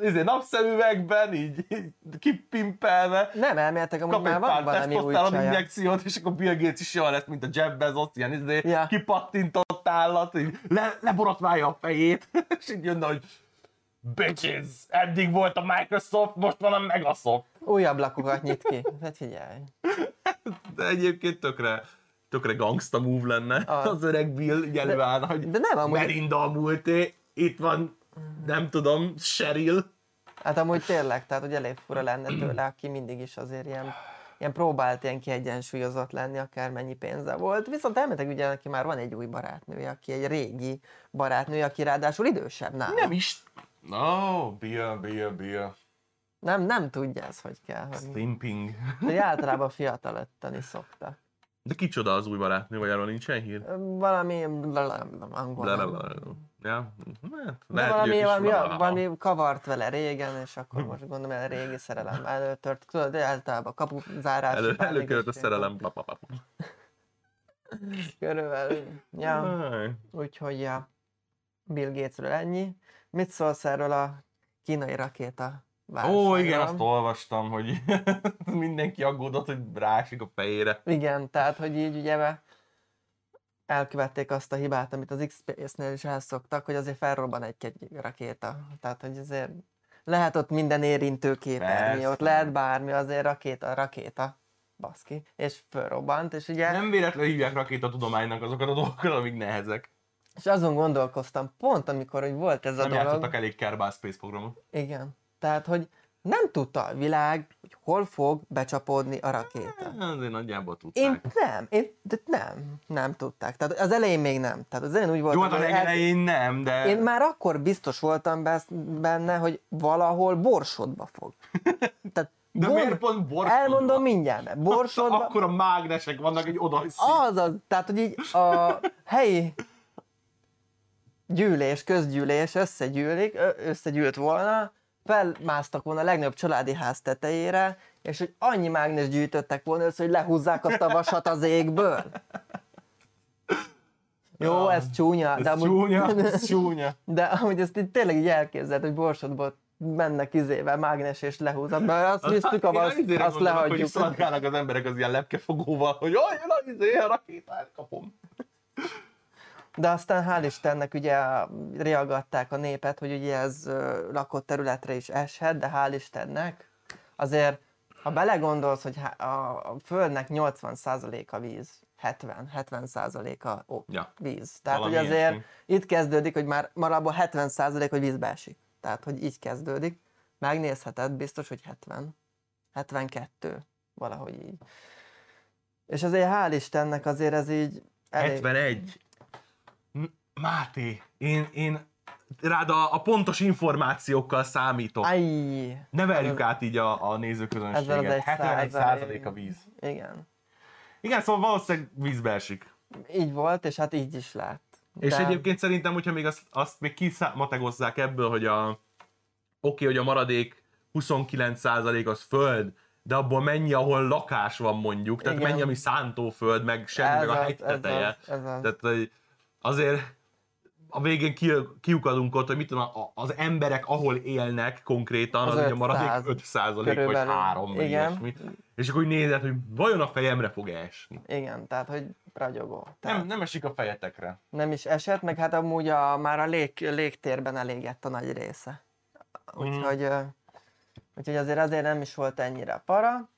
izé napszemüvegben, így, így kipimpelve, Nem elméletek, amúgy már van valami új csaja. injekciót, és akkor Bill Gates is jól lesz, mint a Jeff Bezos, ilyen izé, Ja. kipattintott állat, így le, leborotválja a fejét, és így jönne, hogy bitches, eddig volt a Microsoft, most van a Megasoft. Új ablakokat nyit ki. Hát figyelj. De egyébként tökre, tökre gangsta move lenne Az. az öreg Bill így előállna, hogy De nem amúgy, Melinda a múlté, itt van, nem tudom, Cheryl. hát amúgy tényleg, tehát hogy elég fura lenne tőle, aki mindig is azért ilyen ilyen próbált ilyen kiegyensúlyozott lenni, akár mennyi pénze volt. Viszont elmetek ugye neki már van egy új barátnője, aki egy régi barátnője, aki ráadásul idősebb nála. Nem is. No, bia, bia, bia. Nem, nem tudja ez, hogy kell. Hogy, Stimping. hogy általában fiatalötteni szoktak. De kicsoda az új barátnő, vagy arról nincsen hír? Valami angol. Blablabla. Ja, hát, De lehet, hogy valami, valami, blablabla. valami kavart vele régen, és akkor most gondolom, a régi szerelem előtört. Tudod, de általában kapuzárás. Elő, előkerült a szerelem. Bla, bla, bla. Körülbelül. Ja, úgyhogy ja, Bill Gatesről ennyi. Mit szólsz erről a kínai rakéta Ó, igen, azt olvastam, hogy mindenki aggódott, hogy rásik a fejére. Igen, tehát, hogy így ugye elkövették azt a hibát, amit az X-Space-nél is elszoktak, hogy azért felrobban egy-egy rakéta. Tehát, hogy azért lehet ott minden érintő képernyő, ott lehet bármi, azért rakéta, rakéta, baszki, és fölrobbant, és ugye, Nem véletlenül hívják rakétatudománynak azokat a dolgokat, amik nehezek. és azon gondolkoztam, pont amikor, hogy volt ez a Nem dolog, játszottak elég Kerbal Space programot. igen, tehát, hogy nem tudta a világ, hogy hol fog becsapódni a rakéta. Azért nagyjából tudták. Én nem, én, de nem, nem tudták. Tehát az elején még nem. Tehát az elején úgy volt, Jó, hát a legelején nem, de... Én már akkor biztos voltam benne, hogy valahol borsodba fog. Tehát De gond- miért pont borsodba? Elmondom mindjárt, mert borsodba... Akkor a mágnesek vannak egy oda, szí- Azaz, tehát hogy így a helyi gyűlés, közgyűlés összegyűlik, összegyűlt volna, felmásztak volna a legnagyobb családi ház tetejére, és hogy annyi mágnes gyűjtöttek volna össze, hogy lehúzzák azt a vasat az égből. Jó, ez csúnya, Ez de amúgy, csúnya, ez csúnya. de amúgy ezt így tényleg így elképzelt, hogy borsodból mennek izével, mágnes és lehúznak, mert azt hisztük, a izére azt gondolok, lehagyjuk. Hogy szaladgálnak az emberek az ilyen lepkefogóval, hogy jön az izé, a rakétát kapom. De aztán hál' Istennek ugye reagatták a népet, hogy ugye ez lakott területre is eshet, de hál' Istennek azért, ha belegondolsz, hogy a, a Földnek 80%-a víz, 70-70%-a ó, Ja. víz. Tehát, Valami hogy azért ilyesmi. itt kezdődik, hogy már, már abból 70% hogy vízbe esik. Tehát, hogy így kezdődik. Megnézheted, biztos, hogy 70. 72. Valahogy így. És azért hál' Istennek azért ez így elég... 71. Máté, én, én rád a, a pontos információkkal számítok. Ajj! Ne verjük Ez- át így a, a nézőközönséget. egy 71 százalék. a víz. Igen. Igen, szóval valószínűleg vízbe esik. Így volt, és hát így is lett. És egyébként szerintem, hogyha még azt, azt még kimategozzák ebből, hogy a oké, hogy a maradék 29% az föld, de abból mennyi, ahol lakás van mondjuk, tehát Igen. mennyi, ami szántóföld, meg semmi, meg a az, hegy ez teteje. ez. Tehát azért a végén ki, kiukadunk ott, hogy mit tudom, az emberek, ahol élnek konkrétan, az, Az ugye a 500 maradék 5 százalék, vagy körülbelül. 3, vagy ilyesmi. És akkor úgy nézed, hogy vajon a fejemre fog esni. Igen, tehát, hogy ragyogó. Tehát Nem, nem esik a fejetekre. nem is esett, meg hát amúgy a, már a lég, légtérben elégett a nagy része. Úgyhogy, mm. úgyhogy azért azért nem is volt ennyire para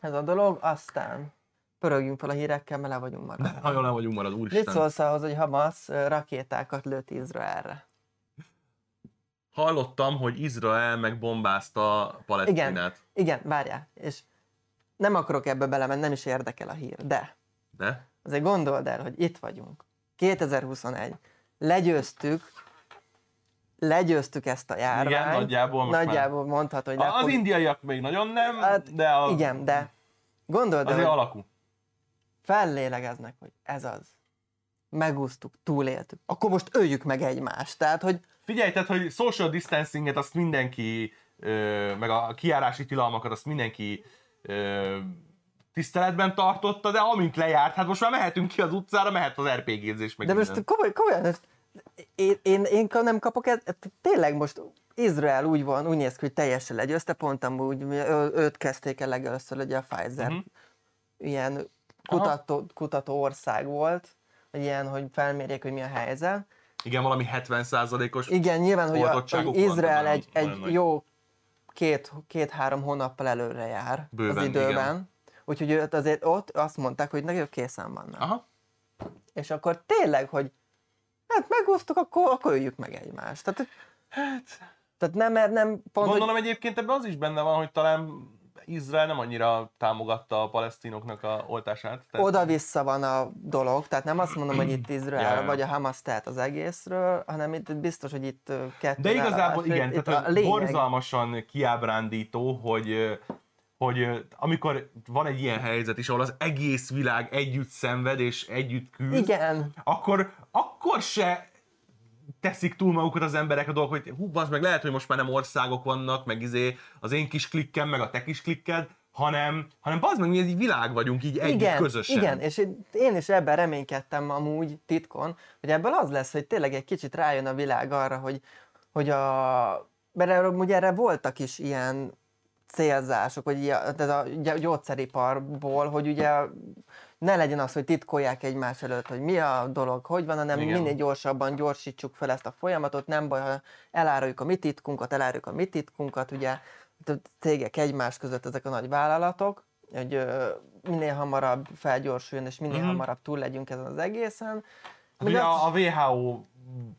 ez a dolog, aztán pörögjünk fel a hírekkel, mert le vagyunk maradva. Nagyon le vagyunk marad, Mit úristen. szólsz ahhoz, hogy Hamas rakétákat lőtt Izraelre? Hallottam, hogy Izrael megbombázta Palesztinát. Igen, igen, várjál, és nem akarok ebbe belemenni, nem is érdekel a hír, de De? azért gondold el, hogy itt vagyunk. 2021. Legyőztük, legyőztük ezt a járványt. Igen, nagyjából most Nagyjából mondhatod, hogy már. le Az fog- indiaiak még nagyon nem, Hát, de a, Igen, de gondold el, azért hogy alakú. Fellélegeznek, hogy ez az. Megúsztuk, túléltük. Akkor most öljük meg egymást. Tehát, hogy Figyelj, tehát, hogy social distancinget azt mindenki, ö, meg a kiárási tilalmakat azt mindenki ö, tiszteletben tartotta, de amint lejárt, hát most már mehetünk ki az utcára, mehet az RPG-zés meg De minden. most komoly, komolyan, ezt, én, én, én nem kapok ezt, tényleg most Izrael úgy van, úgy néz ki, hogy teljesen legyőzte, pont amúgy őt kezdték el legelőször, ugye a Pfizer. Mhm. Ilyen kutató, kutató ország volt, hogy ilyen, hogy felmérjék, hogy mi a helyzet. Igen, valami 70%-os Igen, nyilván, hogy, a, hogy Izrael egy, egy nagy. jó két, két-három hónappal előre jár Bőven, az időben. igen. Úgyhogy azért ott azt mondták, hogy nagyon készen vannak. Aha. És akkor tényleg, hogy hát megúsztuk, akkor, akkor öljük meg egymást. Tehát, hogy- Hát, tehát nem, mert nem pont, Gondolom egyébként ebben az is benne van, hogy talán Izrael nem annyira támogatta a palesztinoknak a oltását. Tehát... Oda-vissza van a dolog, tehát nem azt mondom, hogy itt Izrael ja. vagy a Hamas tehet az egészről, hanem itt biztos, hogy itt kettő De igazából elállás. igen, tehát a lényeg. borzalmasan kiábrándító, hogy hogy amikor van egy ilyen helyzet is, ahol az egész világ együtt szenved és együtt küzd, Igen, akkor, akkor se teszik túl magukat az emberek a dolgok, hogy hú, az meg lehet, hogy most már nem országok vannak, meg izé az én kis klikkem, meg a te kis klikked, hanem, hanem bazd meg, mi egy világ vagyunk így együtt, igen, közösen. igen, és én- is ebben reménykedtem amúgy titkon, hogy ebből az lesz, hogy tényleg egy kicsit rájön a világ arra, hogy, hogy a... Mert erről, ugye erre voltak is ilyen célzások, hogy tehát a gy- gyógyszeriparból, hogy ugye ne legyen az, hogy titkolják egymás előtt, hogy mi a dolog, hogy van, hanem Igen. minél gyorsabban gyorsítsuk fel ezt a folyamatot, nem baj, ha eláruljuk a mi titkunkat, eláruljuk a mi titkunkat, ugye cégek egymás között ezek a nagy vállalatok, hogy ö, minél hamarabb felgyorsuljon, és minél Mhm. hamarabb túl legyünk ezen az egészen. Hát ugye a, a WHO,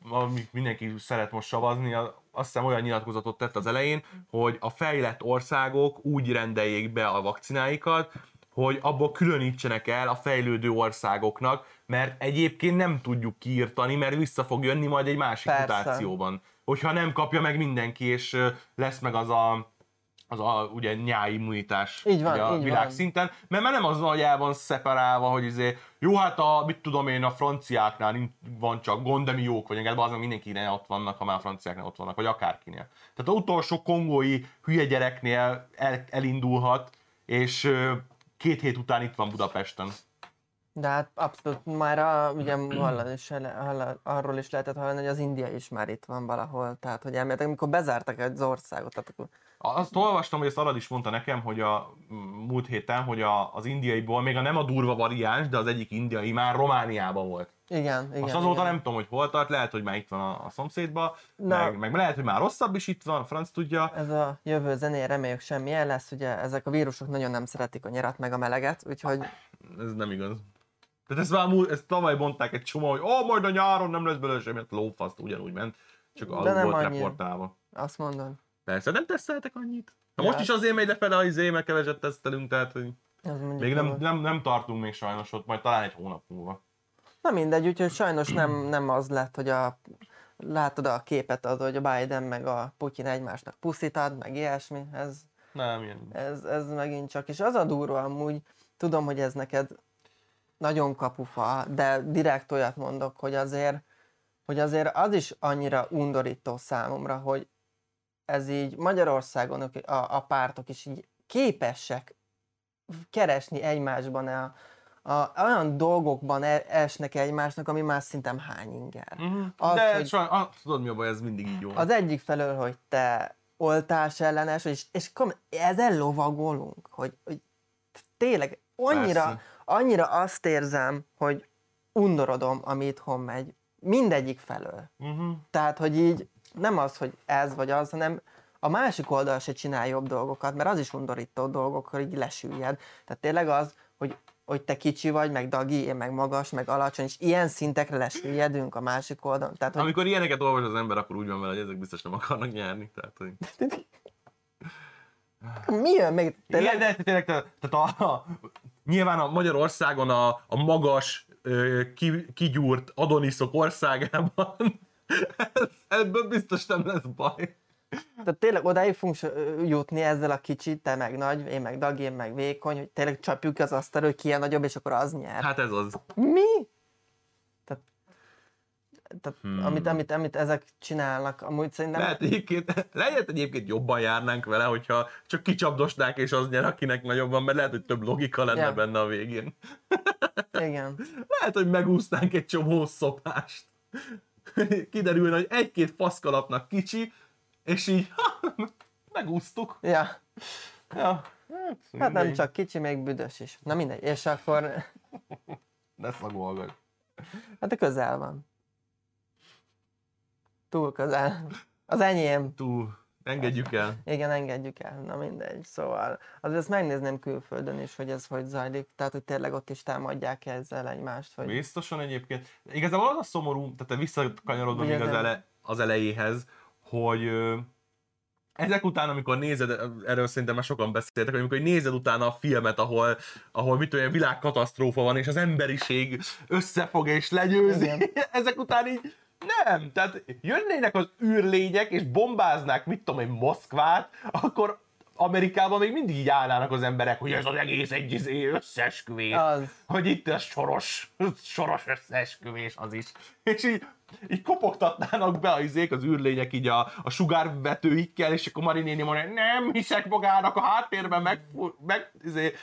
amit mindenki szeret most savazni, azt hiszem olyan nyilatkozatot tett az elején, hogy a fejlett országok úgy rendeljék be a vakcináikat, hogy abból különítsenek el a fejlődő országoknak, mert egyébként nem tudjuk kiírtani, mert vissza fog jönni majd egy másik Persze. mutációban. Hogyha nem kapja meg mindenki, és lesz meg az a az a ugye nyáj immunitás Így van, ugye, a így világ van. szinten, mert már nem az hogy el van szeparálva, hogy izé, jó, hát a, mit tudom én, a franciáknál van csak gond, de mi jók vagyunk, hát az meg mindenkinél ott vannak, ha már a franciáknál ott vannak, vagy akárkinél. Tehát az utolsó kongói hülye gyereknél el, elindulhat, és két hét után itt van Budapesten. De hát abszolút már a, ugye hallani is, arról is lehetett hallani, hogy az India is már itt van valahol. Tehát, hogy elméletileg, amikor bezártak egy országot, tehát akkor Azt olvastam, hogy ezt Arad is mondta nekem, hogy a múlt héten, hogy a, az indiaiból, még a nem a durva variáns, de az egyik indiai már Romániában volt. Igen, igen. Azt azóta igen. nem tudom, hogy hol tart, lehet, hogy már itt van a, a szomszédba, Na. meg, meg lehet, hogy már rosszabb is itt van, a franc tudja. Ez a jövő zenéje reméljük semmilyen lesz, ugye ezek a vírusok nagyon nem szeretik a nyirat meg a meleget, úgyhogy Ez nem igaz. Tehát ezt, már múlt, ezt tavaly mondták egy csomó, hogy ó, majd a nyáron nem lesz belőle semmi, hát lófaszt ugyanúgy ment, csak nem volt annyi. reportálva. azt mondod, Persze, nem teszteltek annyit. Na Ja. most is azért megy lefele a izé, mert keveset tesztelünk, tehát hogy az még nem, nem... nem, nem tartunk még sajnos ott, majd talán egy hónap múlva. Na mindegy, úgyhogy sajnos nem, nem az lett, hogy a látod a képet az, hogy a Biden meg a Putyin egymásnak puszit ad, meg ilyesmi, ez, Nem, ilyen. ez, ez megint csak, és az a durva amúgy, tudom, hogy ez neked nagyon kapufa, de direkt olyat mondok, hogy azért, hogy azért az is annyira undorító számomra, hogy ez így Magyarországon a, a pártok is így képesek keresni egymásban a, a, olyan dolgokban e- esnek egymásnak, ami már szerintem hány inger. Uh-huh. Az, De hogy- sajnos, ah, tudod mi a baj, ez mindig így jó. Az egyik felől, hogy te oltás ellenes, és, és kom, ezzel lovagolunk, hogy, hogy tényleg annyira, Persze. annyira azt érzem, hogy undorodom, ami itthon megy, mindegyik felől. Uh-huh. Tehát, hogy így nem az, hogy ez vagy az, hanem a másik oldal se csinál jobb dolgokat, mert az is undorító dolgok, hogy így lesüllyed. Tehát tényleg az, hogy, te kicsi vagy, meg dagi, én meg magas, meg alacsony, és ilyen szintekre lesüllyedünk a másik oldalon. Tehát, hogy Amikor ilyeneket olvas az ember, akkor úgy van vele, hogy ezek biztos nem akarnak nyerni. Tehát, hogy... mi jön még? Tényleg? Igen, de tényleg, te- tehát a, a, nyilván a Magyarországon a, a magas, ö, ki, kigyúrt adoniszok országában ebből biztos nem lesz baj. Tehát tényleg odáig fogunk jutni ezzel a kicsi, te meg nagy, én meg dag, én meg vékony, hogy tényleg csapjuk az asztalra, hogy ki a nagyobb, és akkor az nyer. Hát ez az. Mi? Tehát, tehát Hmm. amit, amit, amit ezek csinálnak, amúgy szerintem... Lehet egyébként, lehet egyébként jobban járnánk vele, hogyha csak kicsapdosnák és az nyer, akinek nagyobb van, mert lehet, hogy több logika lenne Ja. benne a végén. Igen. Lehet, hogy megúsztánk egy csomó szopást. Kiderülne, hogy egy-két faszkalapnak kicsi, és így megúsztuk. Ja. Ja. Hát nem csak kicsi, még büdös is. Na mindegy. És akkor... Ne szagolgass. Hát a közel van. Túl közel. Az enyém. Túl. Engedjük el. Igen, engedjük el. Na mindegy. Szóval azért ezt megnézném külföldön is, hogy ez hogy zajlik. Tehát, hogy tényleg ott is támadják ezzel egymást. Hogy... Biztosan egyébként. Igazából az a szomorú, tehát visszakanyarodva Ugye még az, ele, az elejéhez, hogy ezek után, amikor nézed, erről szerintem már sokan beszéltek, hogy amikor nézed utána a filmet, ahol, ahol mit olyan világkatasztrófa van, és az emberiség összefog és legyőzi, Igen. ezek után így nem, tehát jönnének az űrlények, és bombáznák, mit tudom én, Moszkvát, akkor Amerikában még mindig így állnának az emberek, hogy ez az egész egy izé összeesküvés. Az. Hogy itt ez soros, soros összeesküvés az is. És így, így kopogtatnának be az izék, az űrlények így a, a sugárvetőikkel, és akkor Mari néni mondja, nem hiszek magának a háttérben meg, meg izé,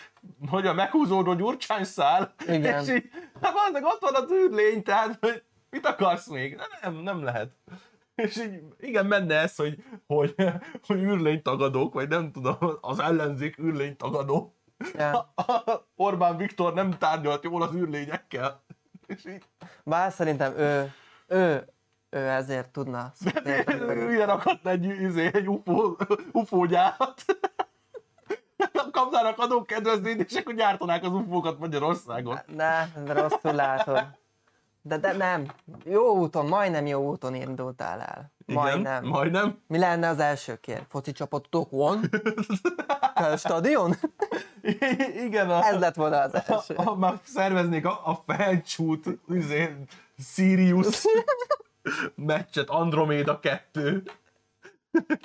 hogy a meghúzódó gyurcsányszál. Igen. És így, hát ott van az űrlény, tehát hogy mit akarsz még? Nem, nem lehet. És így, igen, menne ez, hogy, hogy, hogy űrlénytagadók, vagy nem tudom, az ellenzék űrlénytagadó. Ja. Orbán Viktor nem tárgyalt jól az űrlényekkel. És így, Bár szerintem ő, ő, ő ezért tudna ilyen akadna egy, izé, egy UFO, UFO gyárat. Kapnának adókedvezményt, és akkor gyártanák az UFO-kat Magyarországon. Ne, de rosszul látod. De, de nem. Jó úton, majdnem jó úton indultál el. Majdnem. Igen, majdnem. Mi lenne az első kér? Foci csapatotok van? Kell stadion? Igen, a, Ez lett volna az első. Ha, ha már szerveznék a, a felcsút, izé, Sirius meccset, Andromeda 2.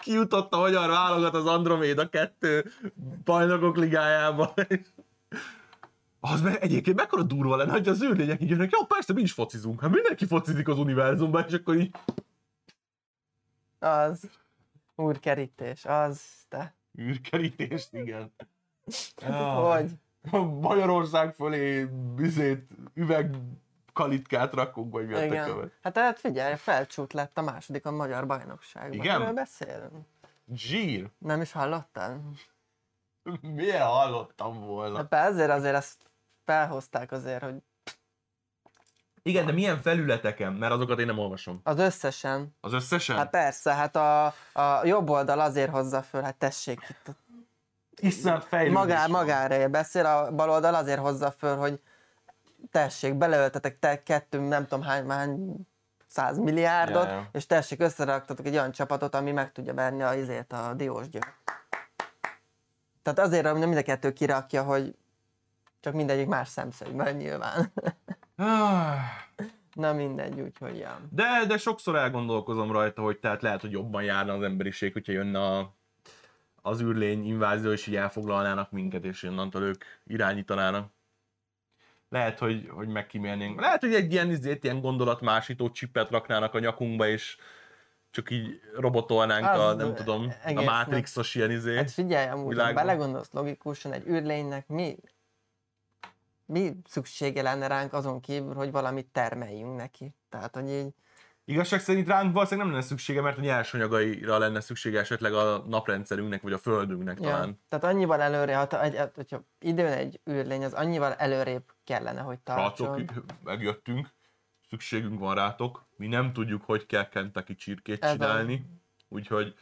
Kijutott a magyar válogat az Andromeda 2 bajnokok ligájába. Az meg egyébként mekkora durva lenne, hogy az űrlények így jönnek, jó, persze, mi is focizunk, hát mindenki focizik az univerzumban, és akkor így Az. Úrkerítés, az. Te. űrkerítést, igen. Hogy? Magyarország fölé bizét, üvegkalitkát rakunk, vagy mi a követ. Hát tehát figyelj, felcsút lett a második a magyar bajnokságban. Igen? Miről beszélünk? Zsír. Nem is hallottál? Miért hallottam volna? Hát azért azért ezt felhozták azért, hogy Igen, de milyen felületeken? Mert azokat én nem olvasom. az összesen. Az összesen? Hát persze, hát a, a jobb oldal azért hozza föl, hát tessék itt a Iszonyat fejlődés magá, magára beszél, a bal oldal azért hozza föl, hogy tessék, beleöltetek te kettő, nem tudom hány, hány száz milliárdot, Ja, ja. és tessék, összeraktatok egy olyan csapatot, ami meg tudja verni a, izét, a diós győrt. Tehát azért, hogy mind a kettő kirakja, hogy csak mindegyik más szemszögben nyilván. Ah, Na mindegy, úgyhogy ja. De, de sokszor elgondolkozom rajta, hogy tehát lehet, hogy jobban járna az emberiség, hogyha jönne a, az űrlény invázió, és így elfoglalnának minket, és onnantól ők irányítanának. Lehet, hogy, hogy megkímélnénk. Lehet, hogy egy ilyen, izét, ilyen gondolatmásító csipet raknának a nyakunkba, és csak így robotolnánk Az a, nem tudom, a Matrixos ilyen izé. Hát figyelj, amúgy, világban. belegondolsz logikusan, egy űrlénynek mi, mi szüksége lenne ránk azon kívül, hogy valamit termeljünk neki. Tehát, hogy így, Igazság szerint ránk valószínűleg nem lenne szüksége, mert a nyersanyagaira lenne szüksége esetleg a naprendszerünknek, vagy a földünknek ja, talán. tehát annyival előre, ha, hát, hogyha időn egy űrlény, az annyival előrébb kellene, hogy Rácok, tartson. megjöttünk, szükségünk van rátok, mi nem tudjuk, hogy kell Kentucky csirkét Ez csinálni, úgyhogy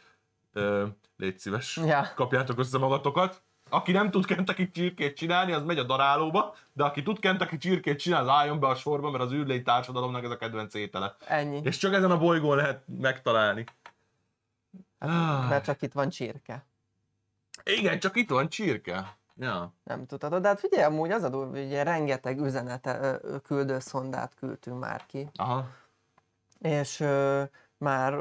ö, légy szíves, Ja. kapjátok össze magatokat. Aki nem tud Kentucky csirkét csinálni, az megy a darálóba, de aki tud Kentucky csirkét csinálni, az álljon be a sorba, mert az űrlény társadalomnak ez a kedvenc étele. Ennyi. És csak ezen a bolygón lehet megtalálni. Ah, Mert csak itt van csirke. igen, csak itt van csirke. Ja. Nem tudhatod, de hát figyelj, amúgy az a durva, hogy ugye rengeteg üzenete, küldőszondát küldtünk már ki. Aha. És ö, már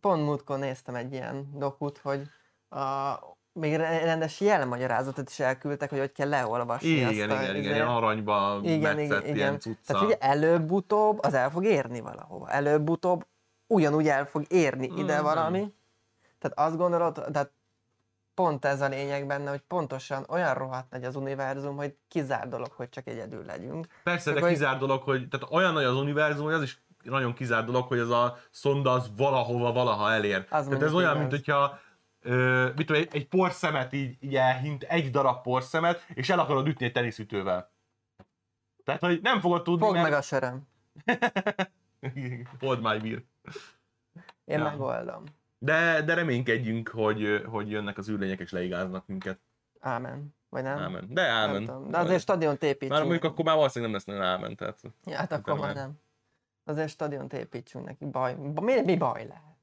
pont múltkor néztem egy ilyen dokut, hogy a, még re- rendes jelmagyarázatot is elküldtek, hogy hogy kell leolvasni Igen, azt igen, a, igen, izé- ilyen aranyba igen, igen, ilyen igen. cucca. Tehát ugye előbb-utóbb az el fog érni valahova. Előbb-utóbb ugyanúgy el fog érni ide Mhm. valami. Tehát azt gondolod, tehát pont ez a lényeg benne, hogy pontosan olyan rohadt nagy az univerzum, hogy kizár dolog, hogy csak egyedül legyünk. Persze, Csak de hogy- kizár dolog, hogy tehát olyan nagy az univerzum, hogy az is nagyon kizár dolog, hogy ez a szonda az valahova, valaha elér. tehát ez olyan, mint hogyha ö, mit tudom, egy, egy porszemet így, így elhint, egy darab porszemet, és el akarod ütni egy teniszütővel. Tehát, hogy nem fogod tudni, Fogd mert... meg a söröm. Hold my beer. Én Ja. megoldom. De, de reménykedjünk, hogy, hogy jönnek az űrlények és leigáznak minket. Ámen. Vagy nem? Ámen. De Nem ámen. tudom. De azért stadiont építsünk. Már mondjuk akkor már valószínűleg nem lesz nagyon ámen, tehát... Ja, hát akkor már nem. Azért stadiont építsünk neki. Baj. ba- Mi, mi baj lehet?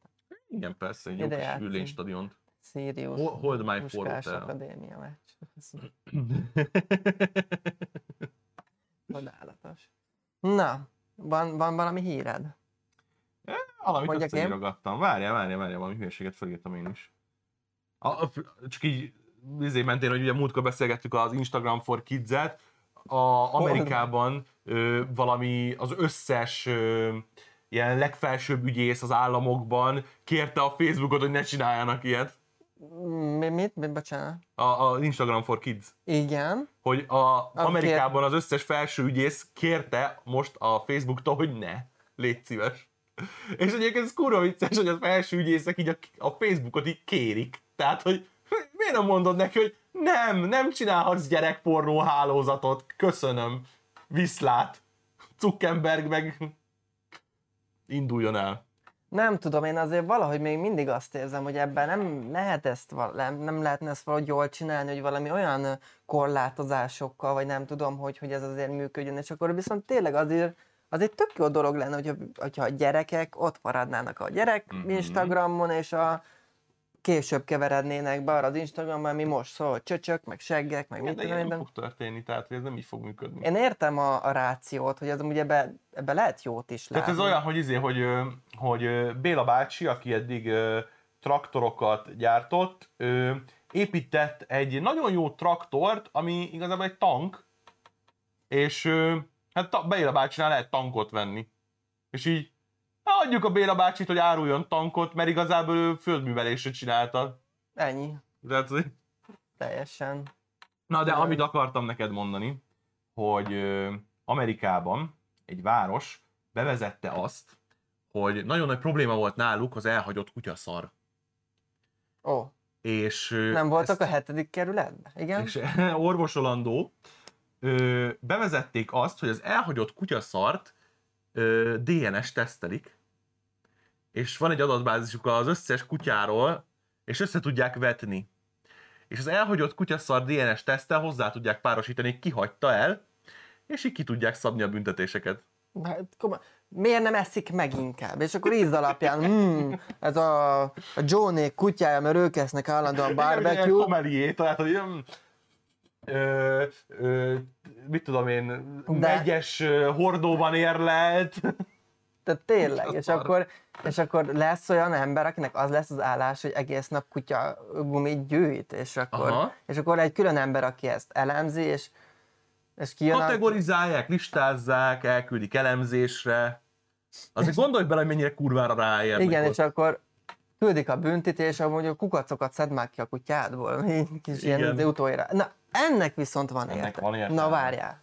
Igen, persze, egy jó kis ülénystadiont. Sirius. Ho- Hold my hotel. Akadémia meccs. Csodálatos. Na, van, van valami híred? Valamit Mondjak én? összeírogattam. Várjál, várjál, várjál, valami hülyeséget felírtam én is. A, csak így izé mentén, hogy ugye múltkor beszélgettük az Instagram for Kids-et, a Amerikában ö, valami az összes ö, ilyen legfelsőbb ügyész az államokban kérte a Facebookot, hogy ne csináljanak ilyet. Mi, mit? Mit, bocsánat? A, a Instagram for Kids. Igen. Hogy a Amerikában az összes felső ügyész kérte most a Facebooktól, hogy ne. Légy szíves. És egyébként ez kurva vicces, hogy a felső ügyészek így a, a Facebookot így kérik. Tehát, hogy miért nem mondod neki, hogy nem, nem csinálhatsz gyerekpornó hálózatot, köszönöm, viszlát. Zuckerberg meg induljon el. Nem tudom, én azért valahogy még mindig azt érzem, hogy ebben nem lehet ezt, nem, lehetne ezt valahogy jól csinálni, hogy valami olyan korlátozásokkal, vagy nem tudom, hogy, hogy ez azért működjön, és akkor viszont tényleg azért az egy tök jó dolog lenne, hogyha, hogyha a gyerekek ott maradnának a gyerek Mhm. Instagramon, és a később keverednének be arra az Instagramon, ami most szól, csöcsök, meg seggek, meg mit tudom én, nem fog történni, tehát hogy ez nem így fog működni. Én értem a, a rációt, hogy ez amúgy ebbe, ebbe lehet jót is Tehát látni. ez olyan, hogy, izé, hogy, hogy Béla bácsi, aki eddig traktorokat gyártott, épített egy nagyon jó traktort, ami igazából egy tank, és hát Béla bácsinál lehet tankot venni. És így adjuk a Béla bácsit, hogy áruljon tankot, mert igazából ő földművelésre csinálta. Ennyi, Tehát, hogy- teljesen. Na, de amit akartam neked mondani, hogy Amerikában egy város bevezette azt, hogy nagyon nagy probléma volt náluk az elhagyott kutyaszar. Ó, És ö, nem voltak a ezt, hetedik kerületben? Igen? és orvosolandó, ö, bevezették azt, hogy az elhagyott kutyaszart ö, DNS tesztelik, és van egy adatbázisuk az összes kutyáról, és össze tudják vetni. És az elhagyott kutyaszar DNS tesztel hozzá tudják párosítani, ki hagyta el, és így ki tudják szabni a büntetéseket. Hát, komoly- miért nem eszik meg inkább? És akkor íz alapján, hmm, ez a, a Johnny kutyája, mert ők esznek állandóan barbecue. komelié, tehát, hogy mm, ö, ö, mit tudom én, De- megyes hordóban érlelt. Tehát tényleg, és akkor, és akkor lesz olyan ember, akinek az lesz az állás, hogy egész nap kutya gumit gyűjt, és akkor, Aha. és akkor egy külön ember, aki ezt elemzi, és, és kijön a... Kategorizálják, listázzák, elküldik elemzésre. Azért gondolj bele, hogy mennyire kurvára ráérnek Igen, ott. és akkor küldik a büntit, és amúgy a kukacokat szed már ki a kutyádból. Kis Igen. ilyen utóéra. Na, ennek viszont van Ennek értelme. van értelme. Na várjál.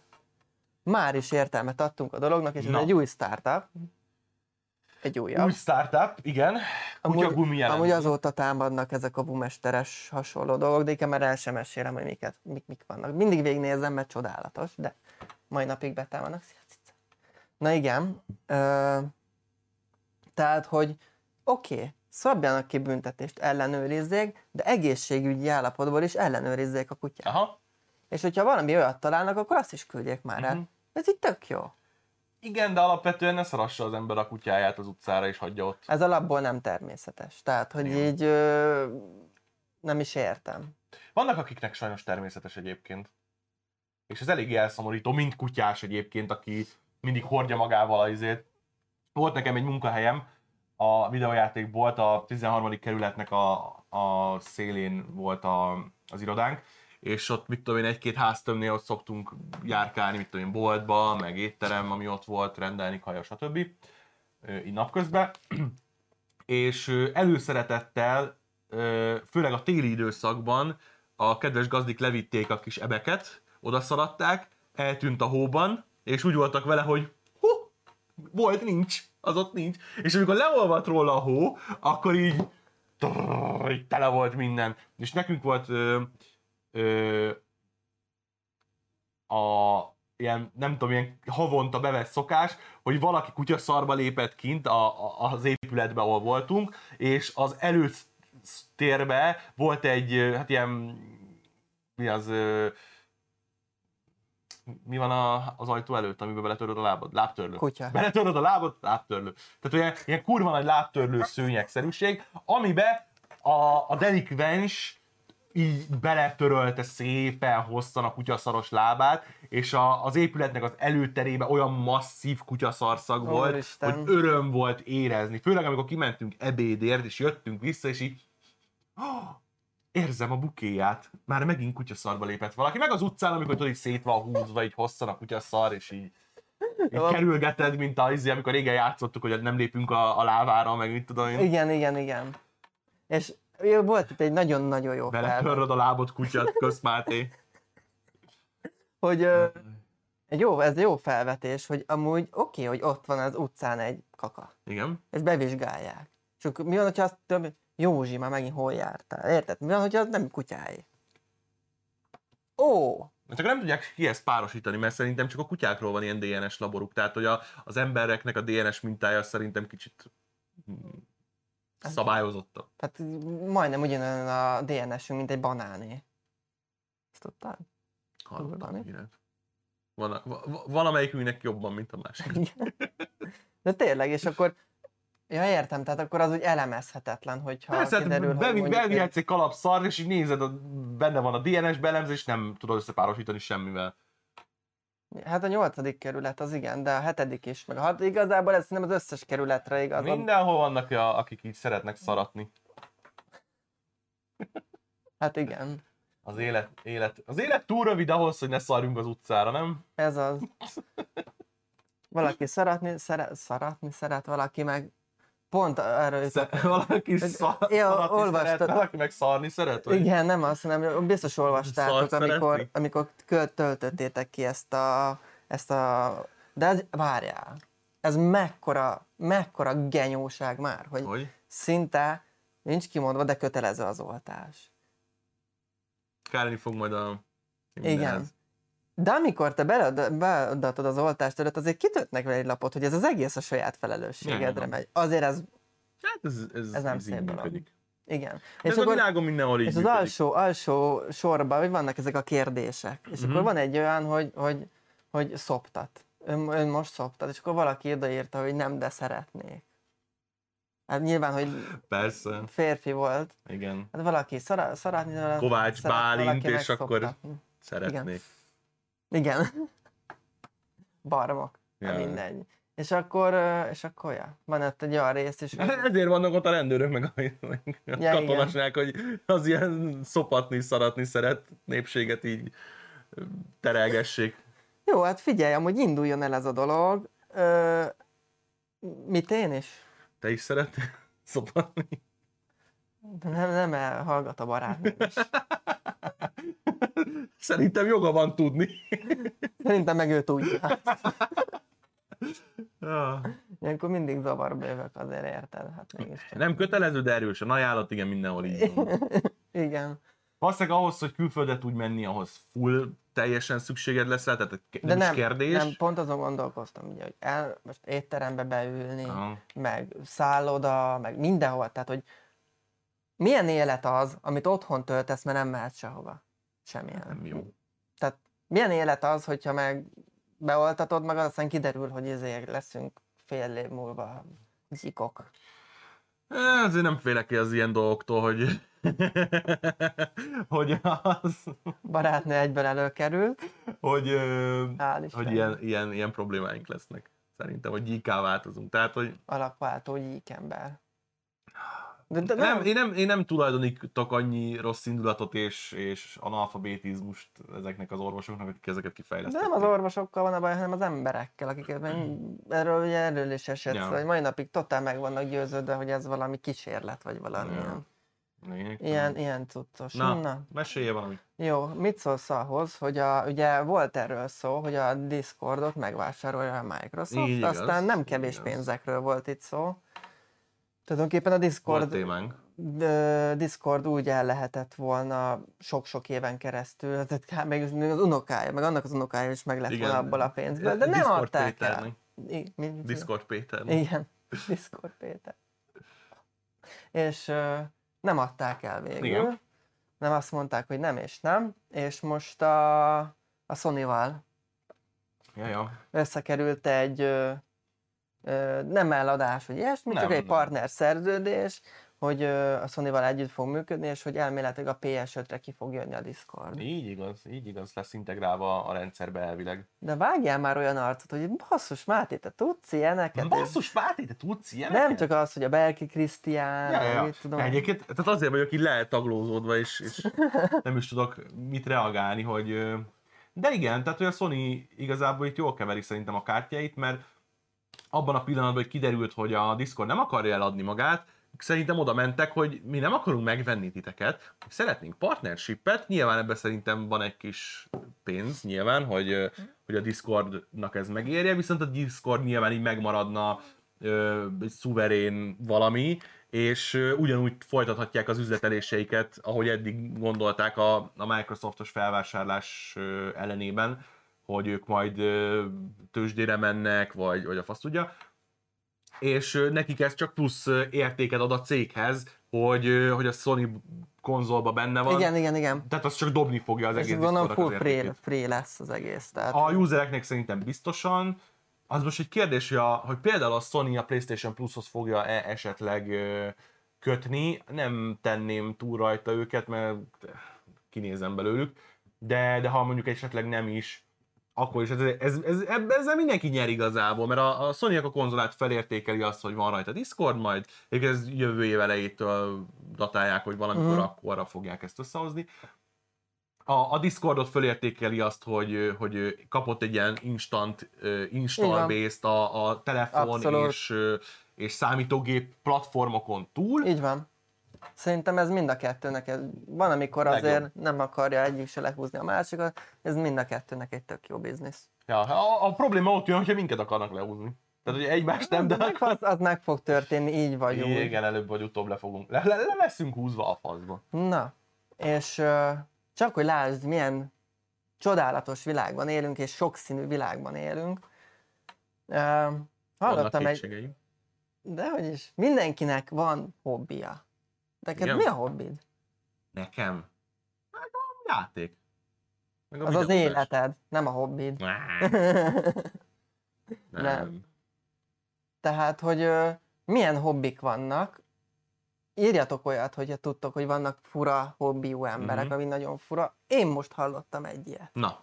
Már is értelmet adtunk a dolognak, és ez Na. egy új startup. Egy újabb. Új startup, igen. Kutya gumi amúgy, amúgy azóta támadnak ezek a bumesteres hasonló dolgok, de inkább már el sem mesélem, hogy miket, mik, mik vannak. Mindig végignézem, mert csodálatos, de mai napig betámadnak. Na igen, ö, tehát, hogy oké, okay, szabjanak ki büntetést, ellenőrizzék, de egészségügyi állapotból is ellenőrizzék a kutyát. Aha. És hogyha valami olyat találnak, akkor azt is küldjék már el. Mhm. Ez így tök jó. Igen, de alapvetően ne szarassa az ember a kutyáját az utcára és hagyja ott. Ez alapból nem természetes. Tehát, hogy Igen. így ö, nem is értem. Vannak, akiknek sajnos természetes egyébként. És ez elég elszomorító, mint kutyás egyébként, aki mindig hordja magával az izét. Volt nekem egy munkahelyem, a videójátékbolt, a 13. kerületnek a, a szélén volt a, az irodánk, és ott, mit tudom én, egy-két háztömnél ott szoktunk járkálni, mit tudom én, boltba, meg étterem, ami ott volt, rendelni kaja, stb. Így napközben. és előszeretettel, főleg a téli időszakban a kedves gazdik levitték a kis ebeket, oda szaladták, eltűnt a hóban, és úgy voltak vele, hogy hú, volt, nincs, az ott nincs. És amikor leolvadt róla a hó, akkor így, trrr, így tele volt minden. És nekünk volt ö, a ilyen, nem tudom, ilyen havonta bevett szokás, hogy valaki kutyaszarba lépett kint a, a, az épületbe, ahol voltunk, és az előtérbe volt egy, hát ilyen, mi az, ö, mi van a, az ajtó előtt, amiben beletöröd a lábad? Lábtörlő. Kutya. Beletöröd a lábad? Lábtörlő. Tehát olyan, ilyen kurva nagy lábtörlő szőnyegszerűség, amibe a, a delikvens így beletörölte szépen hosszan a kutyaszaros lábát, és a, az épületnek az előterébe olyan masszív kutyaszarszag volt, Úristen. hogy öröm volt érezni. Főleg amikor kimentünk ebédért, és jöttünk vissza, és így "Ah, érzem a bukéját. Már megint kutyaszarba lépett valaki. Meg az utcán, amikor tudod, így szét van húzva, így hosszan a kutyaszar, és így, így kerülgeted, mint az, izé, amikor régen játszottuk, hogy nem lépünk a, a lávára, meg mit tudom én. Igen, igen, igen. És volt itt egy nagyon-nagyon jó fel, Beletöröd a lábot kutyát, kösz Máté. hogy ö, egy jó, ez jó felvetés, hogy amúgy oké, okay, hogy ott van az utcán egy kaka, Igen. és bevizsgálják. Akkor mi van, hogyha azt több, Józsi, már megint hol jártál, érted? Mi van, hogyha az nem kutyáé? Ó, Csak nem tudják ki ezt párosítani, mert szerintem csak a kutyákról van ilyen DNS laboruk. Tehát, hogy a, az embereknek a DNS mintája szerintem kicsit szabályozottabb. tehát majdnem ugyanolyan a DNS-ünk, mint egy banáné. Ezt tudtad? Hallottam híret. Van, van amelyikünknek jobban, mint a másik. De tényleg, és akkor Ja, értem, tehát akkor az úgy elemezhetetlen, hogyha Persze, kiderül, hát hogy bevi- mondjuk bevihetsz egy kalap szar, és így nézed, a, benne van a DNS belemzés, nem tudod összepárosítani semmivel. Hát a nyolcadik kerület az igen, de a hetedik is, meg a hat, igazából ez nem az összes kerületre igaz. Mindenhol vannak, a, akik így szeretnek szaratni. Hát igen, Az élet, élet, az élet túl rövid ahhoz, hogy ne szarjunk az utcára, nem? ez az. Valaki szaratni, szeret, szaratni szeret, valaki meg pont erről jutott. Valaki szar, Ja, olvastad. szeret, valaki meg szarni szeret? Vagy? Igen, nem azt, hanem biztos olvastátok, Szart amikor, szeretni? amikor töltöttétek ki ezt a, ezt a... De ez, várjál, ez mekkora, mekkora genyóság már, hogy Hogy? szinte nincs kimondva, de kötelező az oltás. Kárni fog majd a... Igen. De amikor te bead- beadatod az oltást előtt, azért kitöltnek vele egy lapot, hogy ez az egész a saját felelősségedre Nem. megy. Azért ez, Hát ez, ez, Ez nem ez szép dolog. működik. igen. És És ez a akkor, világon mindenhol így és az alsó, alsó sorban, hogy vannak ezek a kérdések, és Mhm. akkor van egy olyan, hogy, hogy, hogy szoptat. Ön, ön most szoptat, és akkor valaki odaírta, hogy nem, de szeretnék. Hát nyilván, hogy Persze, férfi volt, igen. hát valaki szara, szaratni szeret, Kovács szeret, Bálint, valaki és akkor-. Szeretnék. Igen. Barmok. Ja. Ja. Mindegy. És akkor, és akkor ja, van ott egy olyan rész, és Ezért vannak ott a rendőrök, meg a, meg a Ja, katonasnák, hogy az ilyen szopatni, szaratni szeret népséget így terelgessék. jó, hát figyelj, amúgy induljon el ez a dolog. Ö, mit én is? Te is szeretnél szopatni? Nem, nem elhallgat a barátnőm is. Szerintem joga van tudni. Szerintem meg ő tudja. Ja. Ilyenkor mindig zavarba jövök azért, érted? Hát. Nem kötelező, de erős. A ajánlat igen mindenhol így van. Igen. Valószínűleg ahhoz, hogy külföldre tudj menni, ahhoz full teljesen szükséged lesz tehát nem, De nem, is kérdés. nem, pont azon gondolkoztam, ugye, hogy el, most étterembe beülni, Aha. meg szálloda, meg mindenhol, tehát hogy milyen élet az, amit otthon töltesz, mert nem mehetsz sehova. Semmilyen. Nem jó. Tehát milyen élet az, hogyha meg beoltatod magad, aztán kiderül, hogy ezért leszünk fél év múlva gyikok. Eh, Azért nem félek ki az ilyen dolgoktól, hogy hogy az, Barátnő egyből előkerült, hogy, ö, hogy ilyen, ilyen, ilyen problémáink lesznek. Szerintem, hogy gyíká változunk. Tehát, hogy alakváltó gyíkember. De, de nem, én, nem, én nem tulajdonítok annyi rossz indulatot és, és analfabetizmust ezeknek az orvosoknak, akik ezeket de kifejlesztették. nem az orvosokkal van a baj, hanem az emberekkel, akiket meg erről, ugye erről is esett, Ja. hogy mai napig totál meg vannak győződve, hogy ez valami kísérlet, vagy valami Ja. ilyen, ilyen, cuccos. Na, Na. mesélje valamit. Jó, mit szólsz ahhoz, hogy a, ugye volt erről szó, hogy a Discordot megvásárolja a Microsoft, Így igaz, aztán nem így kevés igaz. pénzekről volt itt szó. Tulajdonképpen a Discord, Discord úgy el lehetett volna sok-sok éven keresztül, tehát még az unokája, meg annak az unokája is meg lett Igen. volna abból a pénzből, de nem Discord adták el. Péternek. I- mi- Discord Péter. Igen, Discord Péter. És nem adták el végül. Igen. Nem azt mondták, hogy nem és nem, és most a, a Sony-val Ja, ja. összekerült egy nem eladás, vagy ilyesmi, Nem, csak egy partner szerződés, hogy a Sony-val együtt fog működni, és hogy elméletileg a PS5-re ki fog jönni a Discord. Így igaz, így igaz, lesz integrálva a rendszerbe elvileg. De vágjál már olyan arcot, hogy basszus Máté, te tudsz ilyeneket? Basszus, Máté, te tudsz ilyeneket? Nem csak az, hogy a Belki Krisztián, Ja, ja, mit tudom. Egyébként, tehát azért vagyok így letaglózódva, és, és nem is tudok mit reagálni, hogy... De igen, tehát hogy a Sony igazából itt jól keveri szerintem a kártyáit, mert abban a pillanatban, hogy kiderült, hogy a Discord nem akarja eladni magát, szerintem oda mentek, hogy mi nem akarunk megvenni titeket, szeretnénk partnershipet, nyilván ebben szerintem van egy kis pénz, nyilván, hogy, hogy a Discordnak ez megérje, viszont a Discord nyilván így megmaradna ö, szuverén valami, és ugyanúgy folytathatják az üzleteléseiket, ahogy eddig gondolták a, a Microsoftos felvásárlás ö, ellenében, hogy ők majd tőzsdére mennek, vagy, vagy a fasz tudja. És nekik ez csak plusz értéket ad a céghez, hogy, hogy a Sony konzolba benne van. Igen, igen, igen. Tehát az csak dobni fogja az És egész gondolom full free, lesz az egész. Tehát A usereknek szerintem biztosan. Az most egy kérdés, hogy, a, hogy például a Sony a PlayStation Plushoz fogja-e esetleg ö, kötni. Nem tenném túl rajta őket, mert kinézem belőlük. De, de ha mondjuk esetleg nem is, akkor is ez, ez, ez, ezzel mindenki nyer igazából, mert a, a sony a konzolát felértékeli azt, hogy van rajta Discord, majd ez jövő év elejétől datálják, hogy valamikor Mhm. akkorra fogják ezt összehozni a, a Discordot fölértékeli azt, hogy, hogy kapott egy ilyen instant uh, install van. based a, a telefon Abszolút. és, és számítógép platformokon túl. Így van. Szerintem ez mind a kettőnek, van amikor Legjobb. azért nem akarja egyik se lehúzni a másikat, ez mind a kettőnek egy tök jó biznisz. Ja, a, a probléma ott jön, hogyha minket akarnak lehúzni. Tehát, hogy egymást nem, de... Az, az meg fog történni, így vagy úgy. Igen, előbb vagy utóbb le fogunk. Le, le, le leszünk húzva a faszba. Na, és ö, csak hogy lásd, milyen csodálatos világban élünk, és sokszínű világban élünk. Vannak hallottam egy, de hogy is, mindenkinek van hobbija. Neked Igen. mi a hobbid? Nekem? Meg a játék. Meg a Az az életed, nem a hobbid. Nem. Nem. nem. Tehát, hogy ö, milyen hobbik vannak, írjatok olyat, hogyha tudtok, hogy vannak fura hobbiú emberek, Mhm. ami nagyon fura. Én most hallottam egy ilyet. Na,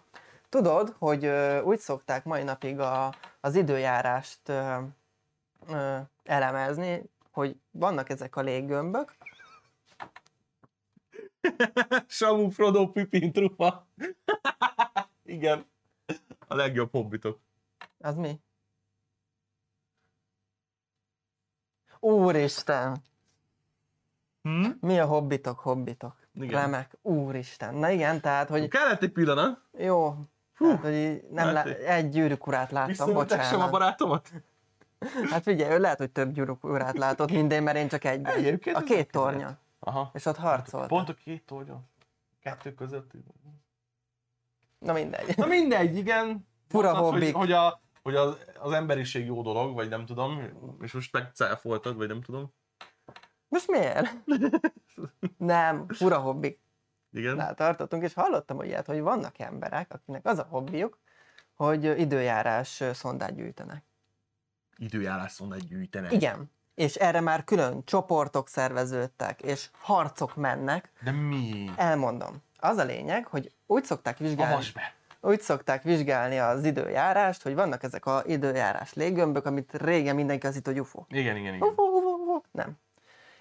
Tudod, hogy ö, úgy szokták mai napig a, az időjárást ö, ö, elemezni, hogy vannak ezek a léggömbök, Samu, Frodo, Pippin, Trufa. Igen. A legjobb hobbitok. az mi? Úristen! Hm? Mi a hobbitok, hobbitok? Igen. Remek, úristen. Na igen, tehát, hogy Kellett egy pillanat. jó, Hú, tehát, hogy nem lá- Máté. egy gyűrűkurát láttam, Visszaültessem a bocsánat. barátomat. Hát figyelj, ő lehet, hogy több gyűrűkurát látott, mint én, mert én csak egy. Egyébként A két tornya. Aha. És ott harcolt. Pont a két tornya. Kettő között. Na mindegy. Na mindegy, igen. Fura Mondtad, hogy, hobbik. hogy, a, hogy az, az emberiség jó dolog, vagy nem tudom, és most megcáfoltad, vagy nem tudom. Most miért? Nem, fura hobbik. Igen. Nál tartottunk, és hallottam olyat, hogy vannak emberek, akiknek az a hobbiuk, hogy időjárás szondát gyűjtenek. Időjárás szondát gyűjtenek. Igen. És erre már külön csoportok szerveződtek, és harcok mennek. De mi? Elmondom. Az a lényeg, hogy úgy szokták vizsgálni, be! úgy szokták vizsgálni az időjárást, hogy vannak ezek a időjárás léggömbök, amit régen mindenki az itt, hogy UFO. Igen, igen, igen. UFO, UFO, UFO. Nem.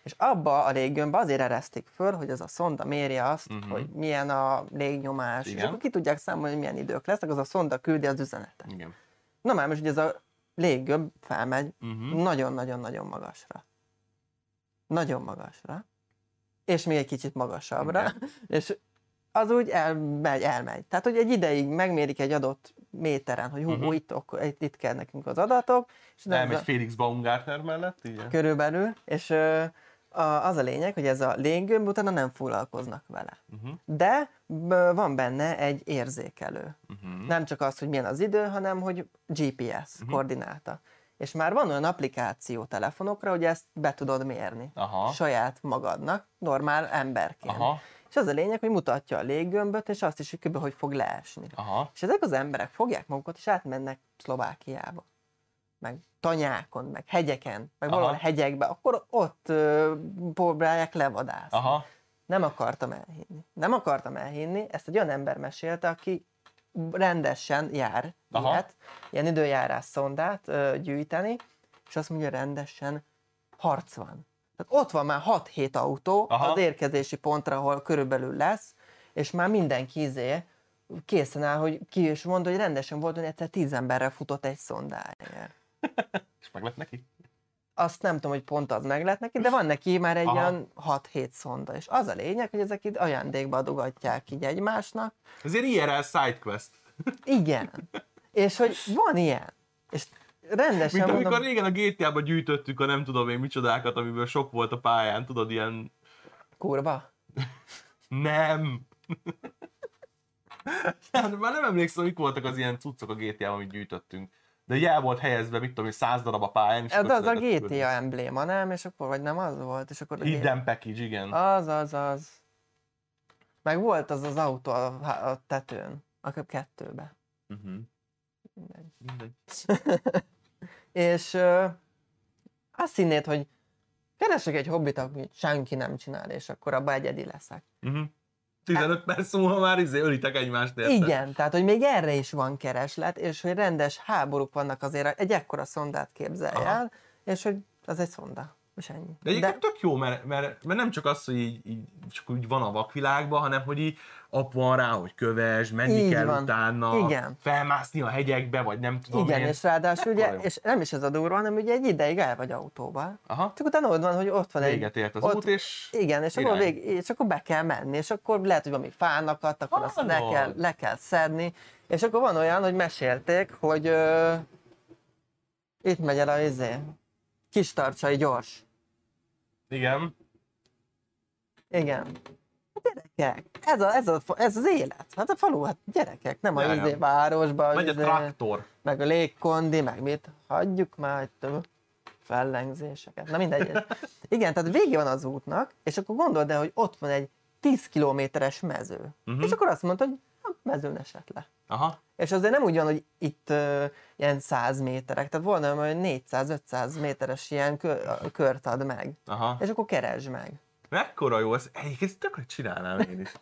És abba a léggömbbe azért eresztik föl, hogy az a szonda mérje azt, uh-huh. hogy milyen a légnyomás, és Igen. akkor ki tudják számolni, hogy milyen idők lesznek, az a szonda küldi az üzenetet. Igen. Na már most ugye ez a léggömb felmegy Uh-huh. nagyon-nagyon-nagyon magasra. Nagyon magasra. És még egy kicsit magasabbra. Igen. És az úgy elmegy, elmegy. Tehát, hogy egy ideig megmérik egy adott méteren, hogy hú, Mhm. uh-huh. itt, itt, itt kell nekünk az adatok, és Elmegy a- Félix Baumgartner mellett, igen. körülbelül, és a, az a lényeg, hogy ez a léggömb utána nem foglalkoznak vele. Uh-huh. De b- van benne egy érzékelő. Uh-huh. Nem csak az, hogy milyen az idő, hanem hogy GPS Mhm. koordináta. És már van olyan applikáció telefonokra, hogy ezt be tudod mérni. Aha. Saját magadnak, normál emberként. Aha. És az a lényeg, hogy mutatja a léggömböt, és azt is, hogy kb. hogy fog leesni. Aha. És ezek az emberek fogják magukat, és átmennek Szlovákiába. Meg tanyákon, meg hegyeken, meg Aha. valahol hegyekbe, akkor ott próbálják levadászni. Aha. Nem akartam elhinni. Nem akartam elhinni, ezt egy olyan ember mesélte, aki rendesen jár Aha. ilyet, ilyen időjárás szondát ö, gyűjteni, és azt mondja, rendesen harc van. Tehát ott van már 6-7 autó Aha. az érkezési pontra, ahol körülbelül lesz, és már mindenki izé készen áll, hogy ki is mondja, hogy rendesen volt, hogy egyszer 10 emberrel futott egy szondáért. És meg lett neki? Azt nem tudom, hogy pont az meg lett neki, de van neki már egy Aha. olyan 6-7 szonda. És az a lényeg, hogy ezek itt ajándékba adogatják így egymásnak. Ez ilyen IRL sidequest. Igen. És hogy van ilyen. És rendesen Mint mondom, amikor régen a GTA-ba gyűjtöttük a nem tudom én micsodákat, amiből sok volt a pályán, tudod, ilyen kurva. nem. Hát már nem emlékszem, mik voltak az ilyen cuccok a GTA-ban, amit gyűjtöttünk. De ugye el volt helyezve, mit tudom én, száz darab a pályán, és akkor az a GTA embléma, nem? És akkor, vagy nem az volt? És akkor Hidden package, igen. Az, az, az. Meg volt az az autó a, a tetőn, a kettőbe. Uh-huh. Mindegy. Mindegy. És ö, azt hinnéd, hogy keresek egy hobbit, amit senki nem csinál, és akkor abba egyedi leszek. Uh-huh. 15 perc múlva már izé ölitek egymást, érted? Igen, tehát hogy még erre is van kereslet, és hogy rendes háborúk vannak azért, egy ekkora szondát képzelj Aha. el, és hogy az egy szonda, és ennyi. De egyébként tök jó, mert, mert, mert nem csak az, hogy így, így, csak úgy van a vakvilágban, hanem hogy így ap van rá, hogy köves, menni Így kell van. utána, Igen. felmászni a hegyekbe, vagy nem tudom Igen, én. és ráadásul ugye, jó. és nem is ez a durva, hanem ugye egy ideig el vagy autóval. Aha, Csak utána ott van, hogy ott van egy... véget ért az ott, út, és Igen, és akkor, vég, és akkor be kell menni, és akkor lehet, hogy valami fánakat, akkor azt le kell, le kell szedni, és akkor van olyan, hogy mesélték, hogy ö, itt megy el a izé, kis tartsai gyors. igen. Igen. Gyerekek, ez, a, ez, a, ez az élet. Hát a falu, hát gyerekek, nem a Ja, izé városban, Megy a izé, traktor. meg a légkondi, meg mit. Hagyjuk már több fellengzéseket. Na mindegy. Igen, tehát végé van az útnak, és akkor gondold el, hogy ott van egy 10 kilométeres mező. Mhm. És akkor azt mondta, hogy a mezőn esett le. Aha, És azért nem úgy van, hogy itt uh, ilyen 100 méterek, tehát volna olyan 400-500 méteres ilyen kö, kört ad meg. aha. És akkor keresd meg. Mekkora jó, ez, egyébként ezt tökre csinálnám én is.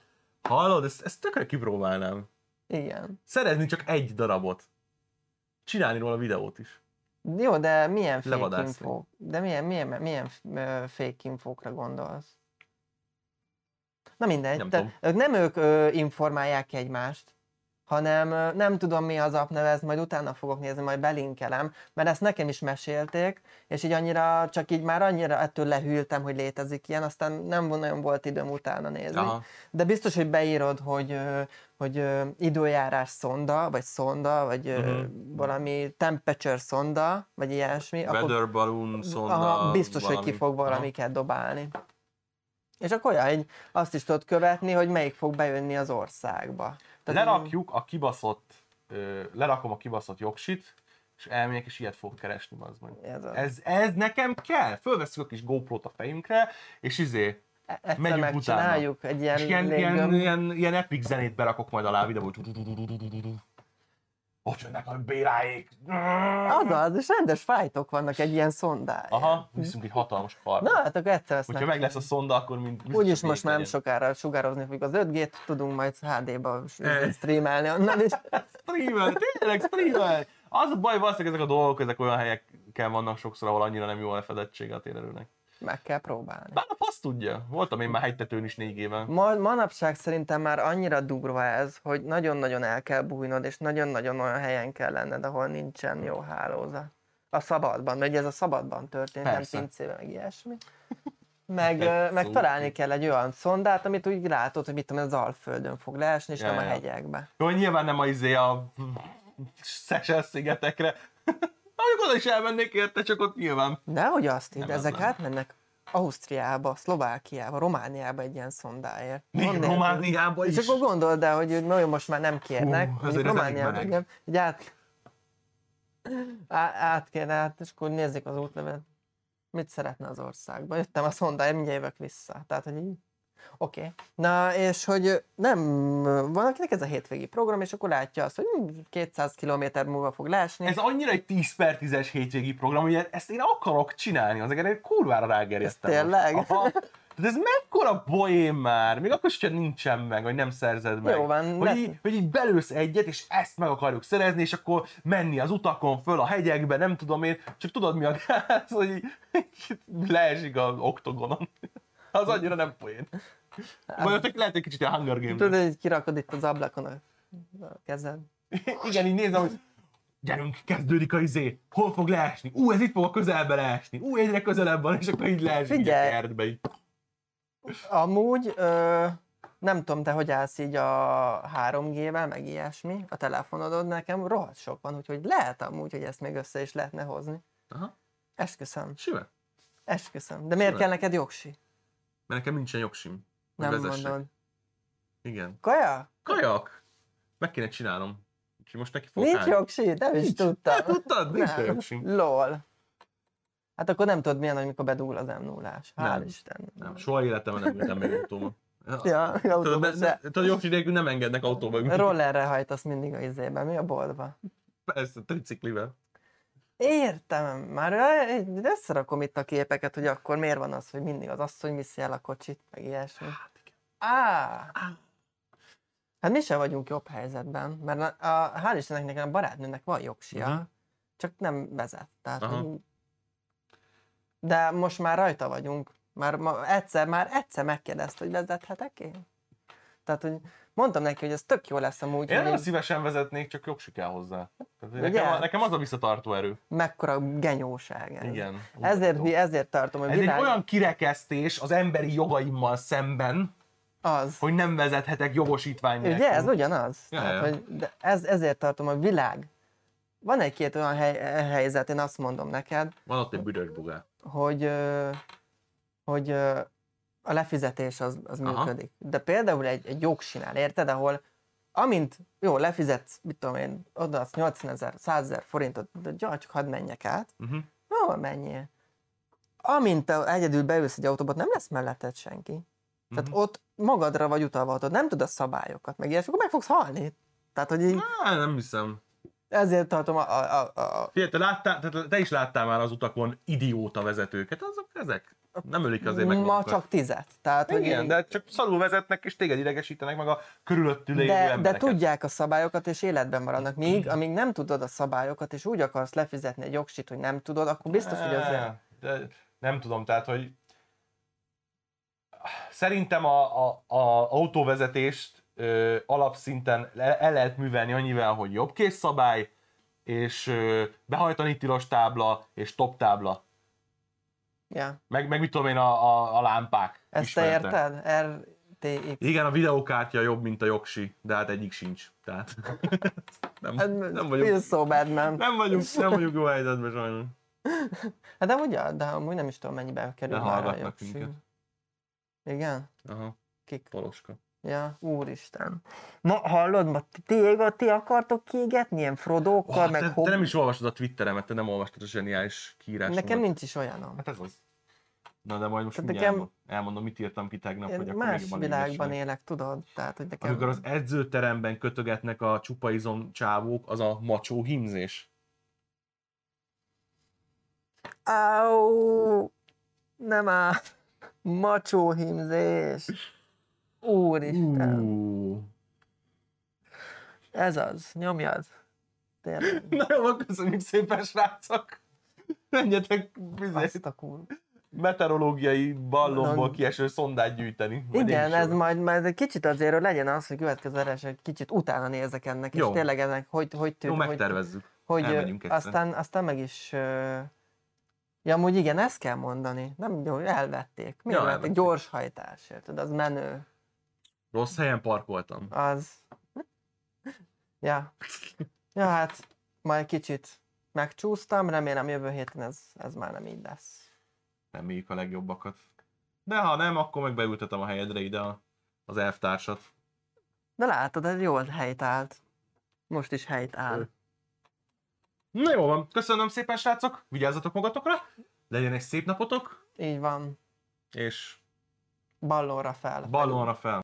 Hallod, ezt, ezt tökre kipróbálnám. Igen. Szerezni csak egy darabot. Csinálni róla videót is. Jó, de milyen fake infók? De milyen, milyen, milyen fake infókra gondolsz? Na mindegy, Nem te, nem ők ö, informálják egymást, hanem nem tudom mi az apneve, ezt majd utána fogok nézni, majd belinkelem, mert ezt nekem is mesélték, és így annyira, csak így már annyira ettől lehűltem, hogy létezik ilyen, aztán nem nagyon volt időm utána nézni. Aha. De biztos, hogy beírod, hogy, hogy időjárás szonda, vagy szonda, vagy Mhm. valami temperature szonda, vagy ilyesmi, Weather balloon, szonda, aha, biztos, hogy ki valami. fog Aha. valamiket dobálni. És akkor olyan, egy, azt is tudod követni, hogy melyik fog bejönni az országba. Tehát- Lerakjuk a kibaszott, ö, lerakom a kibaszott jogsit, és elmegyek, és ilyet fog keresni, az meg. Ez. Ez, ez nekem kell. Fölveszünk a kis GoPro-t a fejünkre, és izé, E- Egyszer megyünk megcsináljuk egy ilyen, és ilyen, ilyen, ilyen, ilyen epic zenét berakok majd alá hogy ott jönnek a béráék. Azaz, és rendes fájtok vannak egy ilyen szondáján. Aha, viszünk egy hatalmas karba. Na, hát akkor egyszer Hogyha meg lesz a szonda, akkor mind... Úgyis most már nem sokára sugározni fogjuk az 5G-t, tudunk majd HD-ba Eh. streamelni onnan is. Streamel, tényleg streamel! Az a baj, valószínűleg ezek a dolgok, ezek olyan helyeken vannak sokszor, ahol annyira nem jó a lefedettsége a térerőnek. Meg kell próbálni. Bár a fasz tudja. Voltam én már hegytetőn is négy éve. Ma, manapság szerintem már annyira durva ez, hogy nagyon-nagyon el kell bújnod, és nagyon-nagyon olyan helyen kell lenned, ahol nincsen jó hálózat. A szabadban, mert ez a szabadban történt, Persze. nem pincében, meg ilyesmi. Meg, meg találni kell egy olyan szondát, amit úgy látod, hogy mit tudom, az Alföldön fog leesni, és Ja, nem a ja. hegyekbe. Jó, nyilván nem a izé a Seychelles szigetekre. Amikor oda is elmennék érte, csak ott nyilván. De hogy azt hidd, Nem, ezek nem. átmennek Ausztriába, Szlovákiába, Romániába egy ilyen szondáért. Még. Romániába És is. akkor gondold el, hogy nagyon most már nem kérnek, Hú, Hú, azért ez igen, hogy át, á, át kéne, át, és akkor nézzük az útlevet. Mit szeretne az országban? Jöttem a szondáért, mindjárt jövök vissza. Tehát, hogy így, Oké. Okay. Na, és hogy nem, van akinek ez a hétvégi program, és akkor látja azt, hogy hm, 200 km múlva fog leesni. Ez annyira egy 10 per 10-es hétvégi program, hogy ezt én akarok csinálni, azért egy kurvára rágerjeztem. Ez tényleg? Aha. Tehát ez mekkora poén már, még akkor hogyha nincsen meg, vagy nem szerzed meg. Jó van, hogy, ne- így, hogy így belősz egyet, és ezt meg akarjuk szerezni, és akkor menni az utakon föl, a hegyekbe, nem tudom én, csak tudod mi a gáz, hogy így, leesik az oktogonon. Az annyira nem poén. Vagy ott lehet egy kicsit a Hunger Games. Tudod, hogy kirakod itt az ablakon a, a kezed. Igen, így nézem, hogy gyerünk, kezdődik a izé, hol fog leesni? Ú, ez itt fog a közelbe leesni. Ú, egyre közelebb van, és akkor így leesik így a Figyelj! kertbe. Így. Amúgy, ö, nem tudom, te hogy állsz így a 3G-vel, meg ilyesmi, a telefonodon nekem rohadt sok van, úgyhogy lehet amúgy, hogy ezt még össze is lehetne hozni. Aha, Esküszöm, simán. esküszöm. De miért Simán. kell neked jogsi? Mert nekem nincsen jogsim. hogy Nem vezessek. mondod. Igen. Kaja? Kajak! Meg kéne csinálnom. Úgyhogy most neki fogok Nincs állni. jogsi? Nem is tudtam. Te tudtad? Nincs Nem. jogsim. Lol. Hát akkor nem tudod milyen, amikor bedúl az m 0 Hál' Nem. Isten. Nem, soha életemben nem ültem még autóba. Ja, Tudod, ne, ne, tudod, jogsi nélkül nem engednek autóba. Rollerre hajtasz mindig a izébe, mi a boltba? Persze, triciklivel. Értem, már összerakom itt a képeket, hogy akkor miért van az, hogy mindig az asszony viszi el a kocsit, meg ilyesmi. Á! Hát mi sem vagyunk jobb helyzetben, mert a, a, hál' Istennek nekem a barátnőnek van jogsia, Mhm. csak nem vezet. Tehát, hogy... De most már rajta vagyunk. Már ma, egyszer, már egyszer megkérdezte, hogy vezethetek én? Tehát, hogy mondtam neki, hogy ez tök jó lesz amúgy, Én hogy így szívesen vezetnék, csak jogsi kell hozzá. Hogy nekem, nekem az a visszatartó erő. mekkora genyóság ez. Igen. Ezért, ezért tartom, hogy Ez egy világ... olyan kirekesztés az emberi jogaimmal szemben, Az. hogy nem vezethetek jogosítvány nélkül. Ugye, ez ugyanaz. Ja, Tehát, ja. hogy de ez, ezért tartom, a világ. Van egy-két olyan hely, helyzet, én azt mondom neked, Van ott egy büdös bugá. hogy, hogy ö, a lefizetés az, az Aha. működik. De például egy, egy jogsinál, érted, ahol amint, jó, lefizetsz, mit tudom én, odaadsz 80 ezer, 100 ezer forintot, de gyaj, csak hadd menjek át, Uh-huh. jó, menjél. Amint te egyedül beülsz egy autóba, nem lesz melletted senki. Tehát Mhm. ott magadra vagy utalva, ott nem tudod a szabályokat, meg ilyesmi, akkor meg fogsz halni. Tehát, hogy így, Á, nem hiszem. ezért tartom a, a, a, a Figyelj, te, láttál, te, te is láttál már az utakon idióta vezetőket, azok ezek. Nem ölik azért meg ma magukat. csak tizet. Tehát, hogy Igen, így- de csak szarul vezetnek, és téged idegesítenek, meg a körülöttül lévő de, de embereket. tudják a szabályokat, és életben maradnak. Míg, amíg nem tudod a szabályokat, és úgy akarsz lefizetni egy jogsit, hogy nem tudod, akkor biztos, hogy azért... Á, De nem tudom, tehát, hogy szerintem a, a, a autóvezetést ö, alapszinten le- el lehet művelni annyivel, hogy jobb szabály, és ö, behajtani tilos tábla, és top tábla. Ja. Meg, meg mit tudom én, a, a, a lámpák. Ezt te ismertek. érted? RTX. Igen, a videókártya jobb, mint a jogsi, de hát egyik sincs. Tehát nem, Hát, nem, vagyunk, so bad, man. nem, vagyunk, nem vagyunk jó helyzetben sajnos. Hát de ugye, de amúgy nem is tudom mennyibe kerül De már a jogsi. minket. Igen? Aha, Kik? poloska. Ja, úristen. Ma hallod, ma ti, ti, ti akartok kiégetni ilyen Frodókkal, Oh, meg te, hob... te, nem is olvasod a Twitteremet, te nem olvastad a zseniális kiírásomat. Nekem nincs is olyanom. Hát ez az. Na de majd most Tehát mindjárt nekem- elmondom, mit írtam ki tegnap, Én hogy akkor más világban égessenek. élek, tudod? Tehát, hogy nekem... Amikor az edzőteremben kötögetnek a csupaizom csávók, az a macsó hímzés. Au! Nem áll. Macsó hímzés. Úristen. Uh. Ez az. Nyomjad. Tényleg. Na jó, köszönjük szépen, srácok! Menjetek bizony, Azt a kur... meteorológiai ballonból Na- kieső szondát gyűjteni. Igen, ez majd, majd egy kicsit azért legyen az, hogy következő egy kicsit utána nézek ennek, Jó. és tényleg ennek hogy, hogy tűnt, Jó, hogy, megtervezzük. hogy aztán, aztán meg is... Ja, amúgy igen, ezt kell mondani. Nem jó, elvették. Miért Ja, elvették? elvették. Gyors hajtás, érted? Az menő. Rossz helyen parkoltam. Az... Ja. Ja, hát majd kicsit megcsúsztam, remélem jövő héten ez, ez már nem így lesz. Reméljük a legjobbakat. De ha nem, akkor meg beültetem a helyedre ide a, az elvtársat. De látod, ez jól helyt állt. Most is helyt áll. Na jó van, köszönöm szépen srácok, vigyázzatok magatokra, legyen egy szép napotok, Így van. és ballonra fel. Ballonra fel.